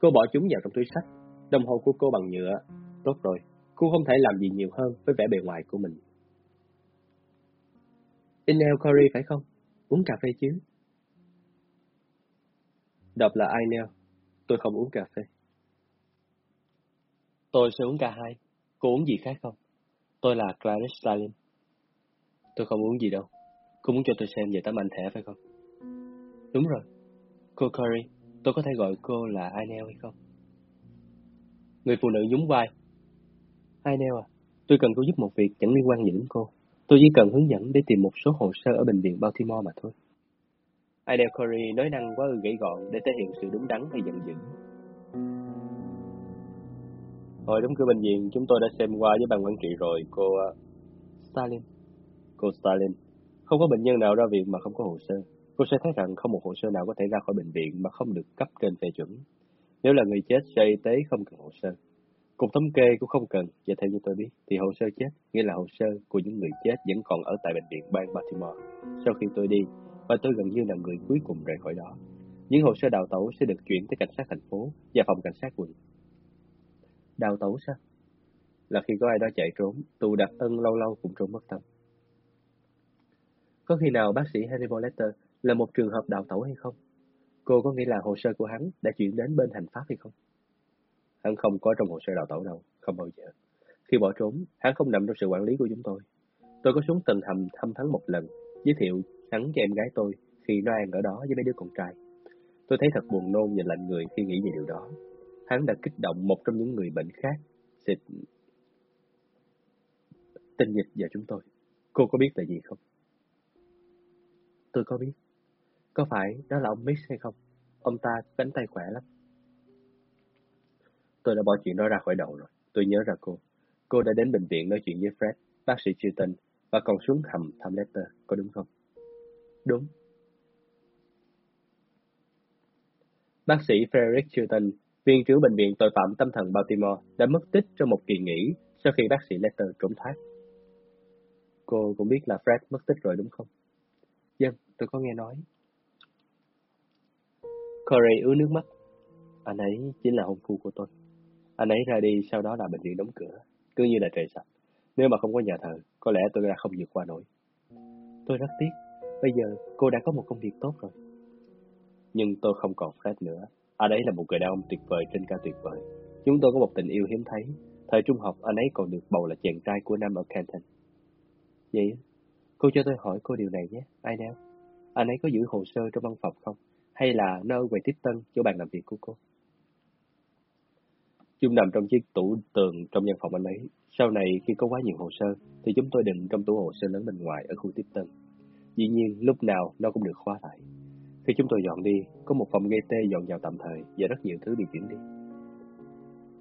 Cô bỏ chúng vào trong túi sách, đồng hồ của cô bằng nhựa. Tốt rồi, cô không thể làm gì nhiều hơn với vẻ bề ngoài của mình. Inel Curry phải không? Uống cà phê chứ? Đọc là Ainel. Tôi không uống cà phê. Tôi sẽ uống cả hai. Cô uống gì khác không? Tôi là Clarice Stalin. Tôi không uống gì đâu. Cô muốn cho tôi xem về tấm ảnh thẻ phải không? Đúng rồi. Cô Curry, tôi có thể gọi cô là Ainel hay không? Người phụ nữ nhún vai. Ainel à, tôi cần cô giúp một việc chẳng liên quan gì đến cô. Tôi chỉ cần hướng dẫn để tìm một số hồ sơ ở bệnh viện Baltimore mà thôi. Idel Curry nói năng quá gãy gọn để thể hiện sự đúng đắn hay giận dữ. Hồi đóng cửa bệnh viện, chúng tôi đã xem qua với ban quản trị rồi, cô... Uh, Stalin. Cô Stalin. Không có bệnh nhân nào ra viện mà không có hồ sơ. Cô sẽ thấy rằng không một hồ sơ nào có thể ra khỏi bệnh viện mà không được cấp trên phê chuẩn. Nếu là người chết, sở y tế không cần hồ sơ. Cục thống kê cũng không cần, và theo như tôi biết, thì hồ sơ chết nghĩa là hồ sơ của những người chết vẫn còn ở tại bệnh viện bang Baltimore. Sau khi tôi đi, và tôi gần như là người cuối cùng rời khỏi đó. Những hồ sơ đào tẩu sẽ được chuyển tới cảnh sát thành phố và phòng cảnh sát quận. Đào tẩu sao? Là khi có ai đó chạy trốn, tù đặc ân lâu lâu cũng trốn mất tâm. Có khi nào bác sĩ Hannibal Lecter là một trường hợp đào tẩu hay không? Cô có nghĩ là hồ sơ của hắn đã chuyển đến bên hành pháp hay không? Hắn không có trong hồ sơ đào tẩu đâu, không bao giờ. Khi bỏ trốn, hắn không nằm trong sự quản lý của chúng tôi. Tôi có xuống tầng hầm thăm hắn một lần, giới thiệu hắn cho em gái tôi khi nó ăn ở đó với mấy đứa con trai. Tôi thấy thật buồn nôn và lạnh người khi nghĩ về điều đó. Hắn đã kích động một trong những người bệnh khác, xịt tinh dịch vào chúng tôi. Cô có biết là gì không? Tôi có biết. Có phải đó là ông Mix hay không? Ông ta cánh tay khỏe lắm. Tôi đã bỏ chuyện đó ra khỏi đầu rồi. Tôi nhớ ra cô. Cô đã đến bệnh viện nói chuyện với Fred, bác sĩ Chilton, và còn xuống hầm thăm Lester, có đúng không? Đúng. Bác sĩ Frederick Chilton, viên trưởng bệnh viện tội phạm tâm thần Baltimore, đã mất tích trong một kỳ nghỉ sau khi bác sĩ Lester trốn thoát. Cô cũng biết là Fred mất tích rồi đúng không? Dân, tôi có nghe nói. Corey ứa nước mắt. Anh ấy chính là hôn phu của tôi. Anh ấy ra đi, sau đó là bệnh viện đóng cửa, cứ như là trời sập. Nếu mà không có nhà thờ, có lẽ tôi đã không vượt qua nổi. Tôi rất tiếc, bây giờ cô đã có một công việc tốt rồi. Nhưng tôi không còn Fred nữa. Anh ấy là một người đàn ông tuyệt vời trên ca tuyệt vời. Chúng tôi có một tình yêu hiếm thấy. Thời trung học, anh ấy còn được bầu là chàng trai của năm ở Canton. Vậy, cô cho tôi hỏi cô điều này nhé, ai nào? Anh ấy có giữ hồ sơ trong văn phòng không? Hay là nơi quầy tiếp tân chỗ bàn làm việc của cô? Chúng nằm trong chiếc tủ tường trong văn phòng anh ấy. Sau này khi có quá nhiều hồ sơ, thì chúng tôi đựng trong tủ hồ sơ lớn bên ngoài ở khu tiếp tân. Dĩ nhiên, lúc nào nó cũng được khóa lại. Khi chúng tôi dọn đi, có một phòng gây tê dọn vào tạm thời và rất nhiều thứ bị chuyển đi.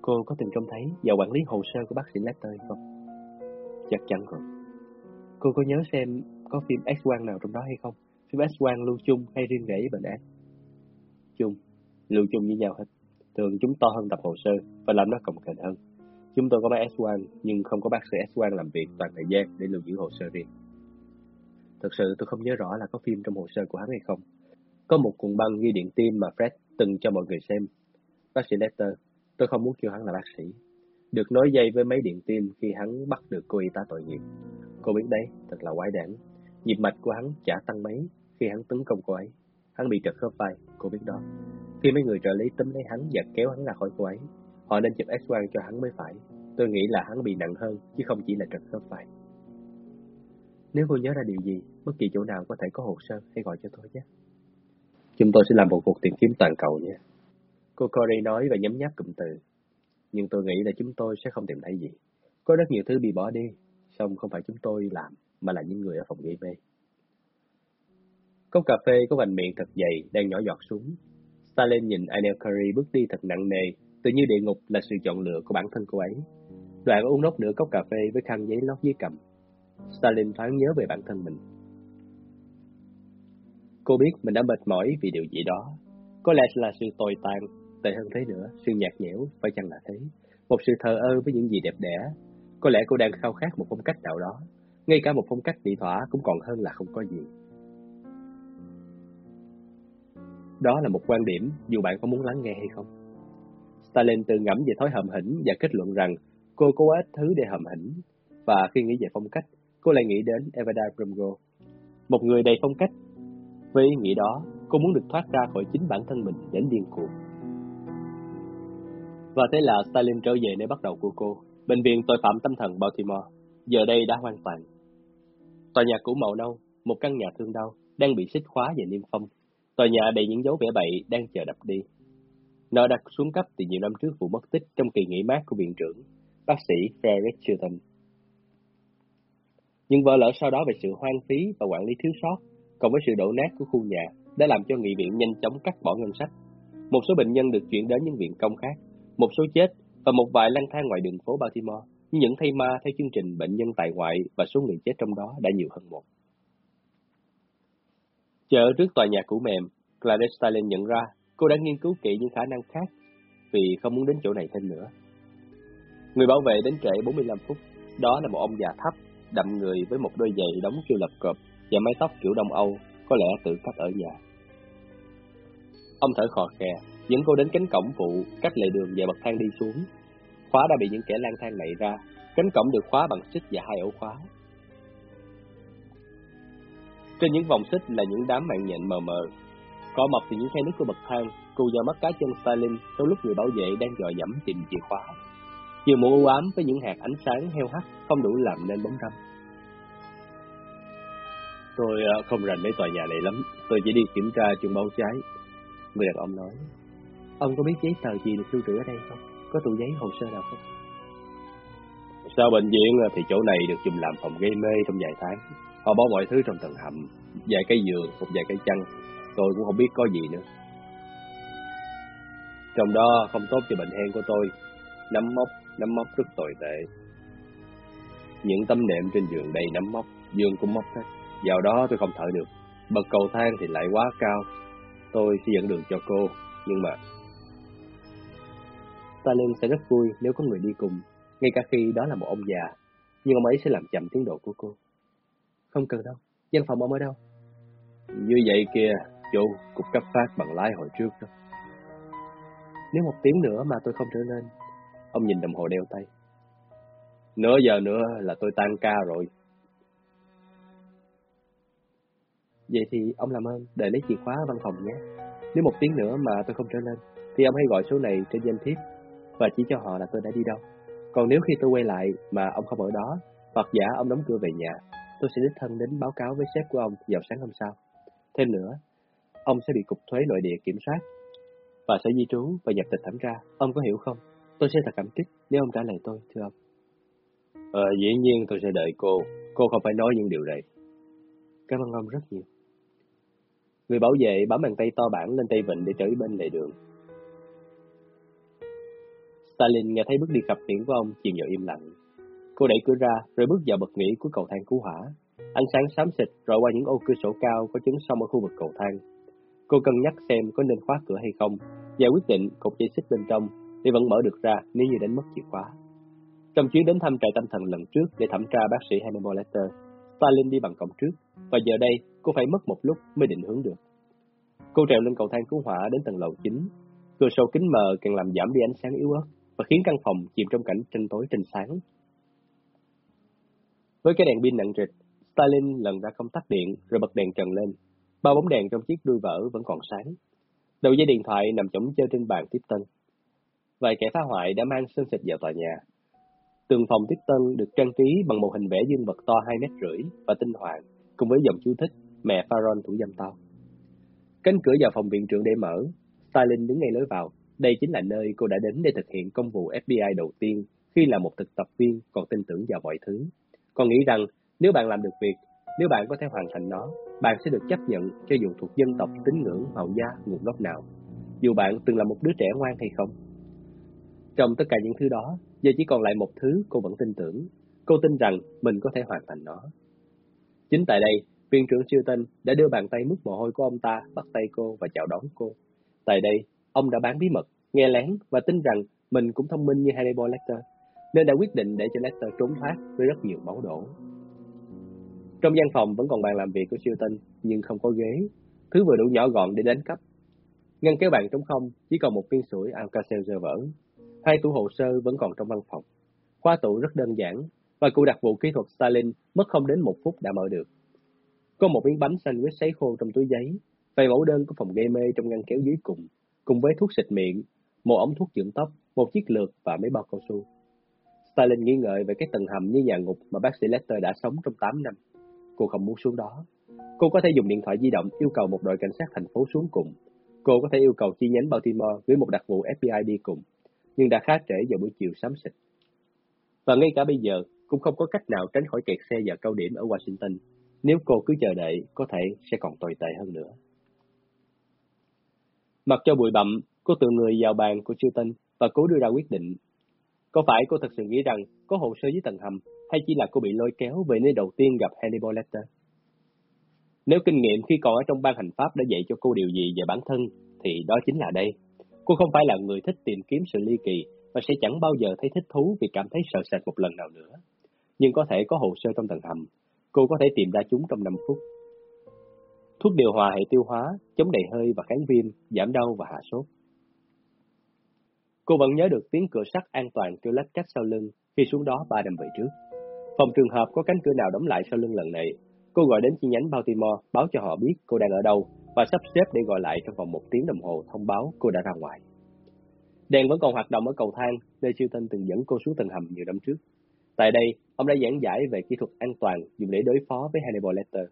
Cô có từng trông thấy và quản lý hồ sơ của bác sĩ Lester không? Chắc chắn rồi. Cô có nhớ xem có phim X-quang nào trong đó hay không? Phim X-quang lưu chung hay riêng rẽ với bệnh án? Chung, lưu chung với nhau hết. Thường chúng to hơn tập hồ sơ và làm nó cồng kềnh hơn. Chúng tôi có máy S1 nhưng không có bác sĩ S1 làm việc toàn thời gian để lưu giữ hồ sơ riêng. Thực sự tôi không nhớ rõ là có phim trong hồ sơ của hắn hay không. Có một cuộn băng ghi điện tim mà Fred từng cho mọi người xem. Bác sĩ Lester, tôi không muốn kêu hắn là bác sĩ. Được nối dây với mấy điện tim khi hắn bắt được cô y tá tội nghiệp. Cô biết đấy, thật là quái đản. Nhịp mạch của hắn chả tăng mấy khi hắn tấn công cô ấy. Hắn bị trật khớp vai, cô biết đó. Khi mấy người trợ lý túm lấy hắn và kéo hắn ra khỏi cô ấy, họ nên chụp x-quang cho hắn mới phải. Tôi nghĩ là hắn bị nặng hơn, chứ không chỉ là trật khớp vai. Nếu cô nhớ ra điều gì, bất kỳ chỗ nào có thể có hồ sơ, hãy gọi cho tôi nhé. Chúng tôi sẽ làm một cuộc tìm kiếm toàn cầu nhé. Cô Corey nói và nhấm nháp cụm từ. Nhưng tôi nghĩ là chúng tôi sẽ không tìm thấy gì. Có rất nhiều thứ bị bỏ đi, xong không phải chúng tôi làm, mà là những người ở phòng gây mê. Cốc cà phê có vành miệng thật dày đang nhỏ giọt xuống. Stalin nhìn Anel Curry bước đi thật nặng nề, tự như địa ngục là sự chọn lựa của bản thân cô ấy. Đoạn uống nốt nửa cốc cà phê với khăn giấy lót dưới cầm. Stalin thoáng nhớ về bản thân mình. Cô biết mình đã mệt mỏi vì điều gì đó. Có lẽ là sự tồi tàn, tệ hơn thế nữa, sự nhạt nhẽo, phải chăng là thế? Một sự thờ ơ với những gì đẹp đẽ. Có lẽ cô đang khao khát một phong cách nào đó. Ngay cả một phong cách bị thỏa cũng còn hơn là không có gì. Đó là một quan điểm, dù bạn có muốn lắng nghe hay không. Stalin tự ngẫm về thói hầm hĩnh và kết luận rằng cô có quá ít thứ để hầm hĩnh. Và khi nghĩ về phong cách, cô lại nghĩ đến Evada Brumgo, một người đầy phong cách. Với ý nghĩ đó, cô muốn được thoát ra khỏi chính bản thân mình đến điên cuồng. Và thế là Stalin trở về nơi bắt đầu của cô, bệnh viện tội phạm tâm thần Baltimore, giờ đây đã hoàn toàn. Tòa nhà cũ màu nâu, một căn nhà thương đau, đang bị xích khóa và niêm phong Tòa nhà đầy những dấu vẽ bậy đang chờ đập đi. Nó đặt xuống cấp từ nhiều năm trước vụ mất tích trong kỳ nghỉ mát của viện trưởng, bác sĩ Frederick Chilton. Nhưng vỡ lỡ sau đó về sự hoang phí và quản lý thiếu sót, cộng với sự đổ nát của khu nhà, đã làm cho nghị viện nhanh chóng cắt bỏ ngân sách. Một số bệnh nhân được chuyển đến những viện công khác, một số chết và một vài lang thang ngoài đường phố Baltimore, như những thay ma theo chương trình bệnh nhân tại ngoại và số người chết trong đó đã nhiều hơn một. Chờ trước tòa nhà cũ mềm, Clarice Stalin nhận ra cô đã nghiên cứu kỹ những khả năng khác vì không muốn đến chỗ này thêm nữa. Người bảo vệ đến trễ 45 phút, đó là một ông già thấp, đậm người với một đôi giày đóng kêu lập cộp và mái tóc kiểu Đông Âu, có lẽ tự cắt ở nhà. Ông thở khò khè, dẫn cô đến cánh cổng phụ, cách lề đường và bậc thang đi xuống. Khóa đã bị những kẻ lang thang nảy ra, cánh cổng được khóa bằng xích và hai ổ khóa. Trên những vòng xích là những đám mạng nhện mờ mờ. Có mọc từ những khe nước của bậc thang, cù vào mắt cá chân Stalin trong lúc người bảo vệ đang dò dẫm tìm chìa khóa. Chiều mù u ám với những hạt ánh sáng heo hắt không đủ làm nên bóng râm. Tôi ờ, không rành mấy tòa nhà này lắm, tôi chỉ đi kiểm tra chuông báo cháy. Người đàn ông nói, ông có biết giấy tờ gì được lưu trữ ở đây không? Có tủ giấy hồ sơ nào không? Sau bệnh viện ờ, thì chỗ này được dùng làm phòng gây mê trong vài tháng. Họ bỏ mọi thứ trong tầng hầm, vài cái giường, một vài cái chăn. Tôi cũng không biết có gì nữa. Trong đó không tốt cho bệnh hen của tôi. Nắm mốc, nắm mốc rất tồi tệ. Những tấm nệm trên giường đầy nắm mốc, giường cũng mốc hết. Vào đó tôi không thở được. Bậc cầu thang thì lại quá cao. Tôi sẽ dẫn đường cho cô, nhưng mà... Stalin sẽ rất vui nếu có người đi cùng, ngay cả khi đó là một ông già, nhưng ông ấy sẽ làm chậm tiến độ của cô. Không cần đâu, văn phòng ông ở đâu? Như vậy kia, chú, cục cấp phát bằng lái hồi trước đó. Nếu một tiếng nữa mà tôi không trở lên, ông nhìn đồng hồ đeo tay. Nửa giờ nữa là tôi tan ca rồi. Vậy thì ông làm ơn, để lấy chìa khóa văn phòng nhé. Nếu một tiếng nữa mà tôi không trở lên, thì ông hãy gọi số này trên danh thiếp và chỉ cho họ là tôi đã đi đâu. Còn nếu khi tôi quay lại mà ông không ở đó, hoặc giả ông đóng cửa về nhà, tôi sẽ đích thân đến báo cáo với sếp của ông vào sáng hôm sau. Thêm nữa, ông sẽ bị cục thuế nội địa kiểm soát và sẽ di trú và nhập tịch thẩm tra. Ông có hiểu không? Tôi sẽ thật cảm kích nếu ông trả lời tôi, thưa ông. Ờ, dĩ nhiên tôi sẽ đợi cô. Cô không phải nói những điều này. Cảm ơn ông rất nhiều. Người bảo vệ bấm bàn tay to bản lên tay vịnh để trở bên lề đường. Stalin nghe thấy bước đi cập tiễn của ông chìm vào im lặng. Cô đẩy cửa ra rồi bước vào bậc nghỉ của cầu thang cứu hỏa. Ánh sáng xám xịt rọi qua những ô cửa sổ cao có chứng sông ở khu vực cầu thang. Cô cân nhắc xem có nên khóa cửa hay không và quyết định cột dây xích bên trong để vẫn mở được ra nếu như đánh mất chìa khóa. Trong chuyến đến thăm trại tâm thần lần trước để thẩm tra bác sĩ Hannibal Lecter, Stalin đi bằng cổng trước và giờ đây cô phải mất một lúc mới định hướng được. Cô trèo lên cầu thang cứu hỏa đến tầng lầu chính. Cửa sổ kính mờ càng làm giảm đi ánh sáng yếu ớt và khiến căn phòng chìm trong cảnh tranh tối tranh sáng. Với cái đèn pin nặng trịch, Stalin lần ra không tắt điện rồi bật đèn trần lên. Ba bóng đèn trong chiếc đuôi vỡ vẫn còn sáng. Đầu dây điện thoại nằm chống chơi trên bàn tiếp tân. Vài kẻ phá hoại đã mang sơn xịt vào tòa nhà. Tường phòng tiếp tân được trang trí bằng một hình vẽ dương vật to 2 mét rưỡi và tinh hoàng, cùng với dòng chú thích mẹ Pharaon thủ dâm to. Cánh cửa vào phòng viện trưởng để mở, Stalin đứng ngay lối vào. Đây chính là nơi cô đã đến để thực hiện công vụ FBI đầu tiên khi là một thực tập viên còn tin tưởng vào mọi thứ. Con nghĩ rằng nếu bạn làm được việc, nếu bạn có thể hoàn thành nó, bạn sẽ được chấp nhận cho dù thuộc dân tộc, tín ngưỡng, màu da, nguồn gốc nào. Dù bạn từng là một đứa trẻ ngoan hay không. Trong tất cả những thứ đó, giờ chỉ còn lại một thứ cô vẫn tin tưởng. Cô tin rằng mình có thể hoàn thành nó. Chính tại đây, viên trưởng siêu tinh đã đưa bàn tay mứt mồ hôi của ông ta bắt tay cô và chào đón cô. Tại đây, ông đã bán bí mật, nghe lén và tin rằng mình cũng thông minh như Harry Potter nên đã quyết định để cho Lester trốn thoát với rất nhiều máu đổ. Trong gian phòng vẫn còn bàn làm việc của siêu nhưng không có ghế, thứ vừa đủ nhỏ gọn để đánh cắp. Ngăn kéo bàn trống không, chỉ còn một viên sủi Alka-Seltzer vỡ. Hai tủ hồ sơ vẫn còn trong văn phòng. Khoa tủ rất đơn giản, và cụ đặc vụ kỹ thuật Stalin mất không đến một phút đã mở được. Có một miếng bánh sandwich sấy khô trong túi giấy, vài mẫu đơn của phòng gây mê trong ngăn kéo dưới cùng, cùng với thuốc xịt miệng, một ống thuốc dưỡng tóc, một chiếc lược và mấy bao cao su. Stalin nghi ngợi về cái tầng hầm như nhà ngục mà bác sĩ Lester đã sống trong 8 năm. Cô không muốn xuống đó. Cô có thể dùng điện thoại di động yêu cầu một đội cảnh sát thành phố xuống cùng. Cô có thể yêu cầu chi nhánh Baltimore gửi một đặc vụ FBI đi cùng, nhưng đã khá trễ vào buổi chiều xám xịt. Và ngay cả bây giờ, cũng không có cách nào tránh khỏi kẹt xe vào cao điểm ở Washington. Nếu cô cứ chờ đợi, có thể sẽ còn tồi tệ hơn nữa. Mặc cho bụi bặm, cô tự người vào bàn của Chilton và cố đưa ra quyết định. Có phải cô thật sự nghĩ rằng có hồ sơ dưới tầng hầm hay chỉ là cô bị lôi kéo về nơi đầu tiên gặp Hannibal Lecter? Nếu kinh nghiệm khi còn ở trong ban hành pháp đã dạy cho cô điều gì về bản thân, thì đó chính là đây. Cô không phải là người thích tìm kiếm sự ly kỳ và sẽ chẳng bao giờ thấy thích thú vì cảm thấy sợ sệt một lần nào nữa. Nhưng có thể có hồ sơ trong tầng hầm, cô có thể tìm ra chúng trong 5 phút. Thuốc điều hòa hệ tiêu hóa, chống đầy hơi và kháng viêm, giảm đau và hạ sốt. Cô vẫn nhớ được tiếng cửa sắt an toàn kêu lách cách sau lưng khi xuống đó ba đêm về trước. Phòng trường hợp có cánh cửa nào đóng lại sau lưng lần này, cô gọi đến chi nhánh Baltimore báo cho họ biết cô đang ở đâu và sắp xếp để gọi lại trong vòng một tiếng đồng hồ thông báo cô đã ra ngoài. Đèn vẫn còn hoạt động ở cầu thang, nơi siêu tinh từng dẫn cô xuống tầng hầm nhiều năm trước. Tại đây, ông đã giảng giải về kỹ thuật an toàn dùng để đối phó với Hannibal Lecter.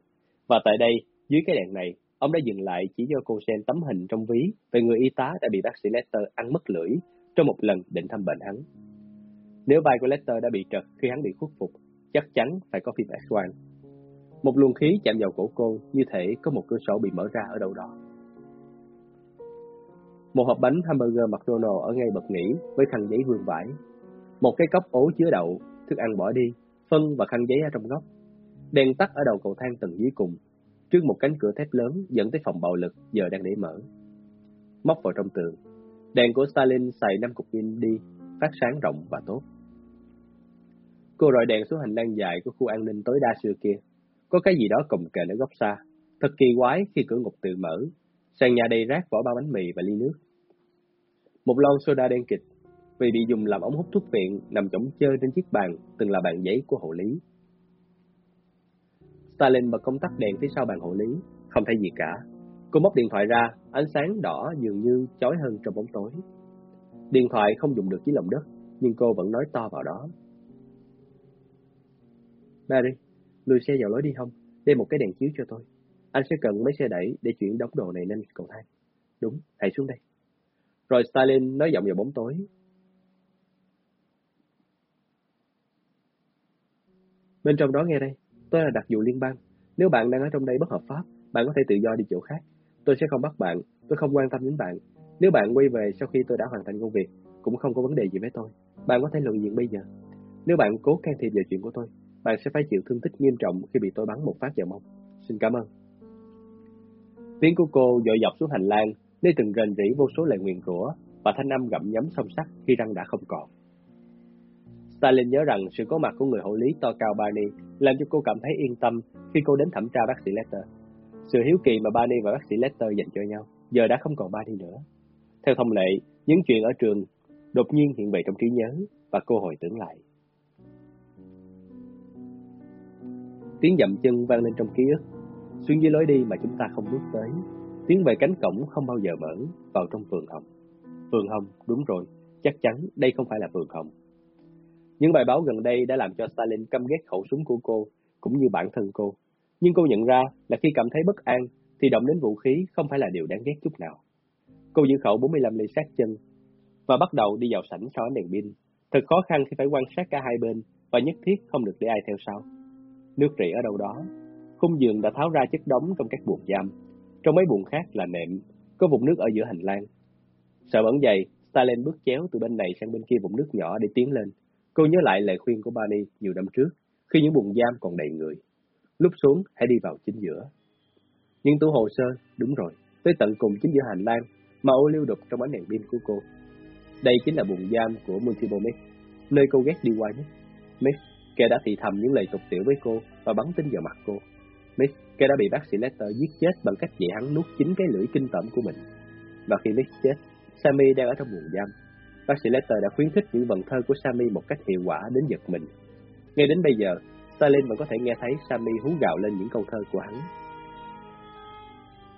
Và tại đây, dưới cái đèn này, ông đã dừng lại chỉ cho cô xem tấm hình trong ví về người y tá đã bị bác sĩ Lecter ăn mất lưỡi trong một lần định thăm bệnh hắn. Nếu vai của Lester đã bị trật khi hắn bị khuất phục, chắc chắn phải có phim X-quang. Một luồng khí chạm vào cổ cô, như thể có một cửa sổ bị mở ra ở đâu đó. Một hộp bánh hamburger McDonald ở ngay bậc nghỉ với khăn giấy vương vải. Một cái cốc ố chứa đậu, thức ăn bỏ đi, phân và khăn giấy ở trong góc. Đèn tắt ở đầu cầu thang tầng dưới cùng, trước một cánh cửa thép lớn dẫn tới phòng bạo lực giờ đang để mở. Móc vào trong tường, đèn của Stalin xài 5 cục pin đi, phát sáng rộng và tốt. Cô rọi đèn xuống hành lang dài của khu an ninh tối đa xưa kia. Có cái gì đó cồng kềnh ở góc xa. Thật kỳ quái khi cửa ngục tự mở. Sàn nhà đầy rác vỏ bao bánh mì và ly nước. Một lon soda đen kịch, vì bị dùng làm ống hút thuốc viện nằm chổng chơi trên chiếc bàn, từng là bàn giấy của hộ lý. Stalin bật công tắc đèn phía sau bàn hộ lý, không thấy gì cả. Cô móc điện thoại ra, ánh sáng đỏ dường như chói hơn trong bóng tối. Điện thoại không dùng được dưới lòng đất, nhưng cô vẫn nói to vào đó. Mary, lùi xe vào lối đi không? Đem một cái đèn chiếu cho tôi. Anh sẽ cần mấy xe đẩy để chuyển đống đồ này lên cầu thang. Đúng, hãy xuống đây. Rồi Stalin nói giọng vào bóng tối. Bên trong đó nghe đây, tôi là đặc vụ liên bang. Nếu bạn đang ở trong đây bất hợp pháp, bạn có thể tự do đi chỗ khác. Tôi sẽ không bắt bạn, tôi không quan tâm đến bạn. Nếu bạn quay về sau khi tôi đã hoàn thành công việc, cũng không có vấn đề gì với tôi. Bạn có thể luận diện bây giờ. Nếu bạn cố can thiệp vào chuyện của tôi, bạn sẽ phải chịu thương tích nghiêm trọng khi bị tôi bắn một phát vào mông. Xin cảm ơn. Tiếng của cô dội dọc xuống hành lang, nơi từng rền rỉ vô số lời nguyền rủa và thanh âm gặm nhấm song sắc khi răng đã không còn. Stalin nhớ rằng sự có mặt của người hộ lý to cao Barney làm cho cô cảm thấy yên tâm khi cô đến thẩm tra bác sĩ Lester. Sự hiếu kỳ mà Barney và bác sĩ Lester dành cho nhau giờ đã không còn Barney nữa. Theo thông lệ, những chuyện ở trường đột nhiên hiện về trong trí nhớ và cô hồi tưởng lại. Tiếng dậm chân vang lên trong ký ức, xuyên dưới lối đi mà chúng ta không bước tới. Tiến về cánh cổng không bao giờ mở, vào trong vườn hồng. Vườn hồng, đúng rồi, chắc chắn đây không phải là vườn hồng. Những bài báo gần đây đã làm cho Stalin căm ghét khẩu súng của cô, cũng như bản thân cô. Nhưng cô nhận ra là khi cảm thấy bất an, thì động đến vũ khí không phải là điều đáng ghét chút nào. Cô giữ khẩu 45 ly sát chân, và bắt đầu đi vào sảnh sau ánh đèn pin. Thật khó khăn khi phải quan sát cả hai bên, và nhất thiết không được để ai theo sau. Nước rỉ ở đâu đó, khung giường đã tháo ra chất đóng trong các buồng giam. Trong mấy buồng khác là nệm, có vùng nước ở giữa hành lang. Sợ bẩn dày, Stalin bước chéo từ bên này sang bên kia vùng nước nhỏ để tiến lên. Cô nhớ lại lời khuyên của Barney nhiều năm trước, khi những buồng giam còn đầy người. Lúc xuống, hãy đi vào chính giữa. Nhưng tủ hồ sơ, đúng rồi, tới tận cùng chính giữa hành lang, mà ô lưu đục trong ánh đèn pin của cô. Đây chính là buồng giam của Multiple Mix, nơi cô ghét đi qua nhất. Mix, kẻ đã thị thầm những lời tục tiểu với cô và bắn tin vào mặt cô. Mix, kẻ đã bị bác sĩ Lester giết chết bằng cách dạy hắn nuốt chính cái lưỡi kinh tởm của mình. Và khi Mix chết, Sammy đang ở trong buồng giam. Bác sĩ Lester đã khuyến khích những vần thơ của Sammy một cách hiệu quả đến giật mình. Ngay đến bây giờ, Stalin vẫn có thể nghe thấy Sammy hú gào lên những câu thơ của hắn.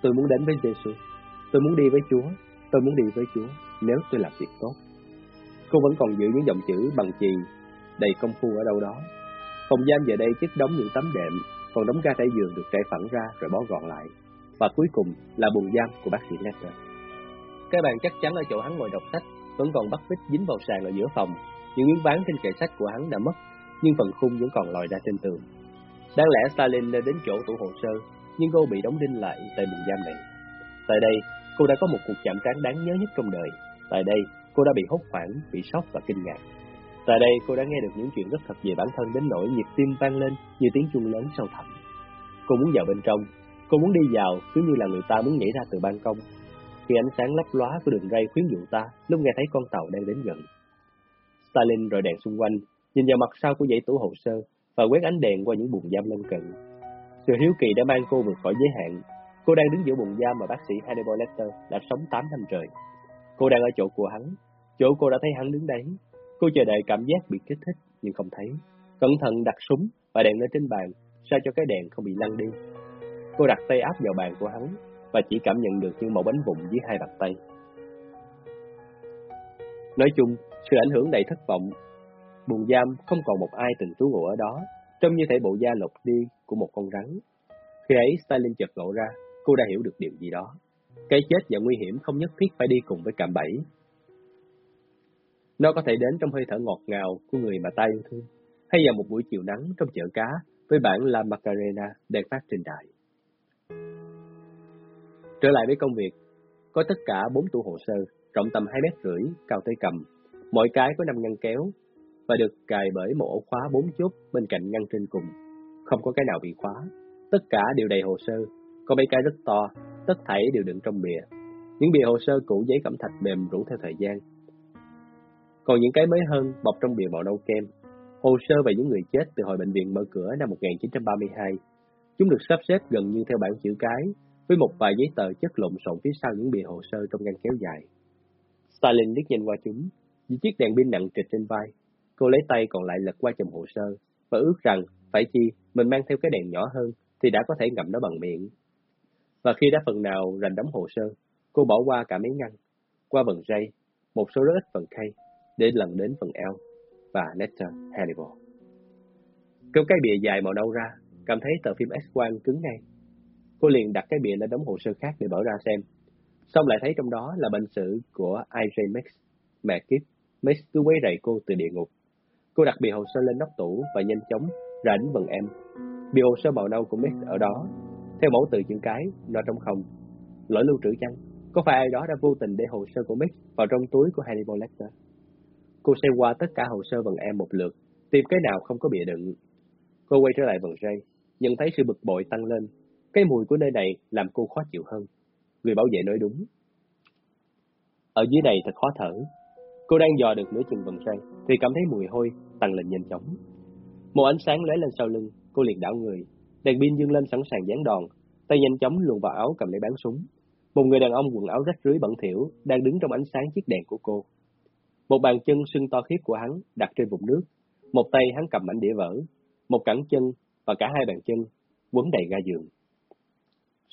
Tôi muốn đến với Jesus, tôi muốn đi với Chúa, tôi muốn đi với Chúa, nếu tôi làm việc tốt. Cô vẫn còn giữ những dòng chữ bằng chì, đầy công phu ở đâu đó. Phòng giam giờ đây chất đóng những tấm đệm, còn đống ga trải giường được trải phẳng ra rồi bó gọn lại. Và cuối cùng là buồng giam của bác sĩ Lester. Cái bàn chắc chắn ở chỗ hắn ngồi đọc sách, vẫn còn bắt vít dính vào sàn ở giữa phòng. Những miếng ván trên kệ sách của hắn đã mất, nhưng phần khung vẫn còn lòi ra trên tường. Đáng lẽ Stalin nên đến chỗ tủ hồ sơ, nhưng cô bị đóng đinh lại tại buồng giam này. Tại đây, cô đã có một cuộc chạm trán đáng nhớ nhất trong đời. Tại đây, cô đã bị hốt hoảng, bị sốc và kinh ngạc. Tại đây, cô đã nghe được những chuyện rất thật về bản thân đến nỗi nhịp tim vang lên như tiếng chuông lớn sâu thẳm. Cô muốn vào bên trong, cô muốn đi vào cứ như là người ta muốn nhảy ra từ ban công. Khi ánh sáng lấp lóa của đường ray khuyến dụ ta, lúc nghe thấy con tàu đang đến gần. Stalin rồi đèn xung quanh, nhìn vào mặt sau của dãy tủ hồ sơ và quét ánh đèn qua những buồng giam lân cận. Sự hiếu kỳ đã mang cô vượt khỏi giới hạn. Cô đang đứng giữa buồng giam mà bác sĩ Hannibal Lecter đã sống 8 năm trời. Cô đang ở chỗ của hắn, Chỗ cô đã thấy hắn đứng đấy. Cô chờ đợi cảm giác bị kích thích, nhưng không thấy. Cẩn thận đặt súng và đèn lên trên bàn, sao cho cái đèn không bị lăn đi. Cô đặt tay áp vào bàn của hắn, và chỉ cảm nhận được những mẫu bánh vụn dưới hai bàn tay. Nói chung, sự ảnh hưởng đầy thất vọng. Buồn giam không còn một ai từng trú ngụ ở đó, trông như thể bộ da lột đi của một con rắn. Khi ấy, Stalin chợt ngộ ra, cô đã hiểu được điều gì đó. Cái chết và nguy hiểm không nhất thiết phải đi cùng với cạm bẫy. Nó có thể đến trong hơi thở ngọt ngào của người mà ta yêu thương, hay vào một buổi chiều nắng trong chợ cá với bản La Macarena đang phát trên đài. Trở lại với công việc, có tất cả bốn tủ hồ sơ, rộng tầm 2 mét rưỡi, cao tới cầm. Mỗi cái có 5 ngăn kéo và được cài bởi một ổ khóa bốn chốt bên cạnh ngăn trên cùng. Không có cái nào bị khóa. Tất cả đều đầy hồ sơ, có mấy cái rất to, tất thảy đều đựng trong bìa. Những bìa hồ sơ cũ giấy cẩm thạch mềm rũ theo thời gian. Còn những cái mới hơn bọc trong bìa màu nâu kem. Hồ sơ về những người chết từ hồi bệnh viện mở cửa năm 1932. Chúng được sắp xếp gần như theo bảng chữ cái, với một vài giấy tờ chất lộn xộn phía sau những bìa hồ sơ trong ngăn kéo dài. Stalin liếc nhìn qua chúng, với chiếc đèn pin nặng trịch trên vai. Cô lấy tay còn lại lật qua chùm hồ sơ, và ước rằng, phải chi, mình mang theo cái đèn nhỏ hơn, thì đã có thể ngậm nó bằng miệng. Và khi đã phần nào rành đóng hồ sơ, cô bỏ qua cả mấy ngăn, qua phần dây, một số rất ít phần khay, để lần đến phần eo, và Nectar Hannibal. Kéo cái bìa dài màu nâu ra, cảm thấy tờ phim X-quang cứng ngay, Cô liền đặt cái bìa lên đống hồ sơ khác để mở ra xem. Xong lại thấy trong đó là bệnh sử của IJ Max. Mẹ kiếp, Max cứ quấy rầy cô từ địa ngục. Cô đặt bìa hồ sơ lên nóc tủ và nhanh chóng rảnh vần em. Bìa hồ sơ màu nâu của Mick ở đó. Theo mẫu từ chữ cái, nó trong không. Lỗi lưu trữ chăng? Có phải ai đó đã vô tình để hồ sơ của Mick vào trong túi của Hannibal Lecter? Cô xem qua tất cả hồ sơ vần em một lượt, tìm cái nào không có bìa đựng. Cô quay trở lại vần dây, nhận thấy sự bực bội tăng lên cái mùi của nơi này làm cô khó chịu hơn. Người bảo vệ nói đúng. Ở dưới này thật khó thở. Cô đang dò được nửa chừng vần xoay, vì cảm thấy mùi hôi tăng lên nhanh chóng. Một ánh sáng lóe lên sau lưng, cô liền đảo người. Đèn pin dương lên sẵn sàng dán đòn, tay nhanh chóng luồn vào áo cầm lấy bán súng. Một người đàn ông quần áo rách rưới bẩn thỉu đang đứng trong ánh sáng chiếc đèn của cô. Một bàn chân sưng to khiếp của hắn đặt trên vùng nước, một tay hắn cầm mảnh đĩa vỡ, một cẳng chân và cả hai bàn chân quấn đầy ga giường.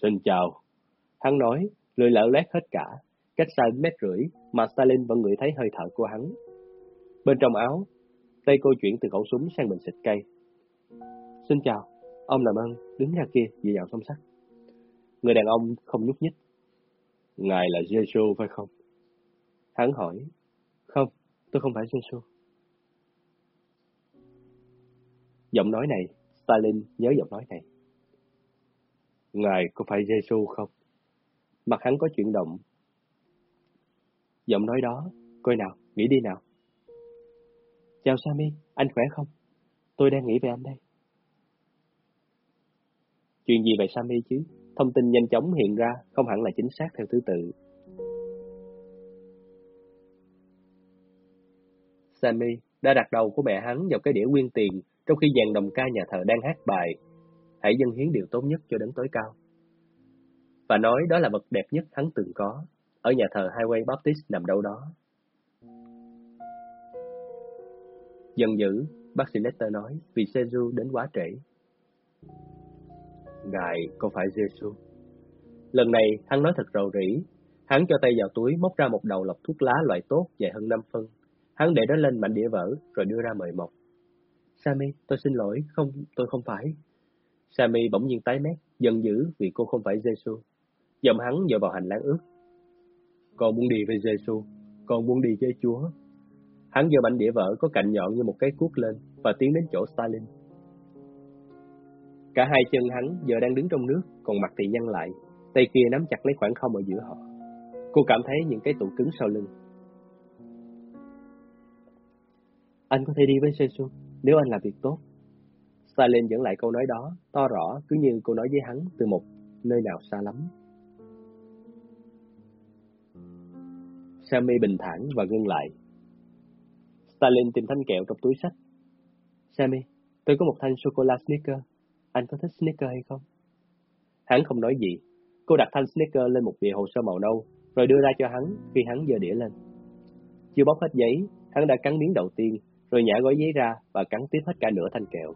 Xin chào. Hắn nói, lưỡi lỡ lét hết cả, cách xa mét rưỡi mà Stalin vẫn ngửi thấy hơi thở của hắn. Bên trong áo, tay cô chuyển từ khẩu súng sang bình xịt cây. Xin chào, ông làm ơn, đứng ra kia, dị dạo song sắt. Người đàn ông không nhúc nhích. Ngài là giê phải không? Hắn hỏi, không, tôi không phải Giêsu. Giọng nói này, Stalin nhớ giọng nói này. Ngài có phải Giêsu không? Mặt hắn có chuyển động. Giọng nói đó, coi nào, nghĩ đi nào. Chào Sammy, anh khỏe không? Tôi đang nghĩ về anh đây. Chuyện gì về Sammy chứ? Thông tin nhanh chóng hiện ra, không hẳn là chính xác theo thứ tự. Sammy đã đặt đầu của mẹ hắn vào cái đĩa nguyên tiền trong khi dàn đồng ca nhà thờ đang hát bài hãy dâng hiến điều tốt nhất cho đấng tối cao. Và nói đó là vật đẹp nhất hắn từng có, ở nhà thờ Highway Baptist nằm đâu đó. Dần dữ, bác sĩ Lester nói vì Giêsu đến quá trễ. Ngài không phải Jesus. Lần này hắn nói thật rầu rĩ, hắn cho tay vào túi móc ra một đầu lọc thuốc lá loại tốt dài hơn 5 phân. Hắn để đó lên mảnh đĩa vỡ rồi đưa ra mời mọc. Sammy, tôi xin lỗi, không, tôi không phải. Sammy bỗng nhiên tái mét, giận dữ vì cô không phải Giêsu. Giọng hắn dựa vào hành lang ướt. Con muốn đi với Giêsu, con muốn đi với Chúa. Hắn giơ bánh đĩa vỡ có cạnh nhọn như một cái cuốc lên và tiến đến chỗ Stalin. Cả hai chân hắn giờ đang đứng trong nước, còn mặt thì nhăn lại, tay kia nắm chặt lấy khoảng không ở giữa họ. Cô cảm thấy những cái tụ cứng sau lưng. Anh có thể đi với Giêsu nếu anh làm việc tốt. Stalin dẫn lại câu nói đó, to rõ, cứ như cô nói với hắn từ một nơi nào xa lắm. Sammy bình thản và ngưng lại. Stalin tìm thanh kẹo trong túi sách. Sammy, tôi có một thanh sô-cô-la Snicker. Anh có thích Snicker hay không? Hắn không nói gì. Cô đặt thanh Snicker lên một bìa hồ sơ màu nâu, rồi đưa ra cho hắn khi hắn giơ đĩa lên. Chưa bóc hết giấy, hắn đã cắn miếng đầu tiên, rồi nhả gói giấy ra và cắn tiếp hết cả nửa thanh kẹo.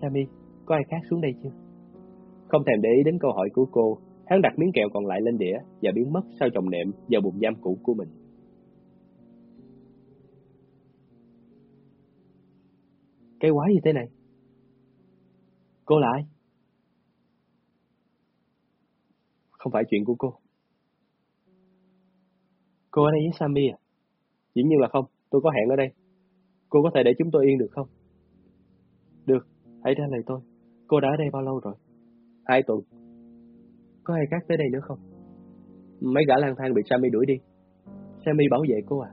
Sammy, có ai khác xuống đây chưa? Không thèm để ý đến câu hỏi của cô, hắn đặt miếng kẹo còn lại lên đĩa và biến mất sau chồng nệm vào bụng giam cũ của mình. Cái quái gì thế này? Cô là ai? Không phải chuyện của cô. Cô ở đây với Sammy à? Dĩ nhiên là không, tôi có hẹn ở đây. Cô có thể để chúng tôi yên được không? Được, hãy trả lời tôi. Cô đã ở đây bao lâu rồi? Hai tuần. Có ai khác tới đây nữa không? Mấy gã lang thang bị Sammy đuổi đi. Sammy bảo vệ cô à?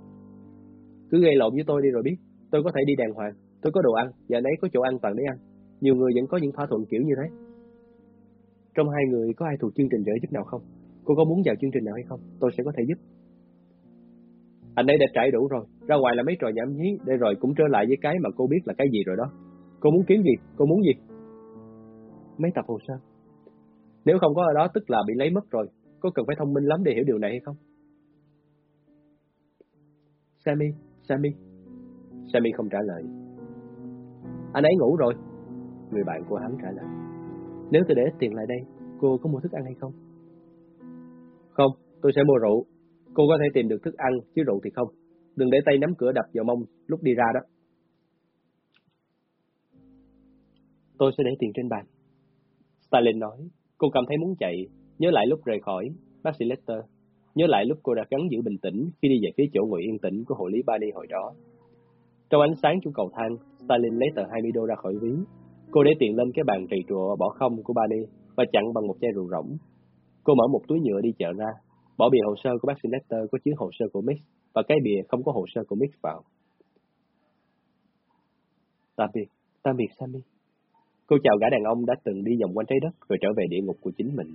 Cứ gây lộn với tôi đi rồi biết. Tôi có thể đi đàng hoàng. Tôi có đồ ăn, và nấy có chỗ ăn toàn để ăn. Nhiều người vẫn có những thỏa thuận kiểu như thế. Trong hai người có ai thuộc chương trình trợ giúp nào không? Cô có muốn vào chương trình nào hay không? Tôi sẽ có thể giúp. Anh ấy đã trải đủ rồi, ra ngoài là mấy trò nhảm nhí, để rồi cũng trở lại với cái mà cô biết là cái gì rồi đó. Cô muốn kiếm gì? Cô muốn gì? Mấy tập hồ sơ. Nếu không có ở đó tức là bị lấy mất rồi. Có cần phải thông minh lắm để hiểu điều này hay không? Sammy, Sammy. Sammy không trả lời. Anh ấy ngủ rồi. Người bạn của hắn trả lời. Nếu tôi để ít tiền lại đây, cô có mua thức ăn hay không? Không, tôi sẽ mua rượu. Cô có thể tìm được thức ăn, chứ rượu thì không. Đừng để tay nắm cửa đập vào mông lúc đi ra đó. Tôi sẽ để tiền trên bàn. Stalin nói, cô cảm thấy muốn chạy, nhớ lại lúc rời khỏi, bác sĩ Lester. Nhớ lại lúc cô đã gắng giữ bình tĩnh khi đi về phía chỗ ngồi yên tĩnh của hộ lý Barney hồi đó. Trong ánh sáng của cầu thang, Stalin lấy tờ 20 đô ra khỏi ví. Cô để tiền lên cái bàn trì trụa bỏ không của Bani và chặn bằng một chai rượu rỗng. Cô mở một túi nhựa đi chợ ra, bỏ bìa hồ sơ của bác sĩ Lester có chứa hồ sơ của Mix và cái bìa không có hồ sơ của Mix vào. Tạm biệt, tạm biệt Sammy. Cô chào gã đàn ông đã từng đi vòng quanh trái đất rồi trở về địa ngục của chính mình.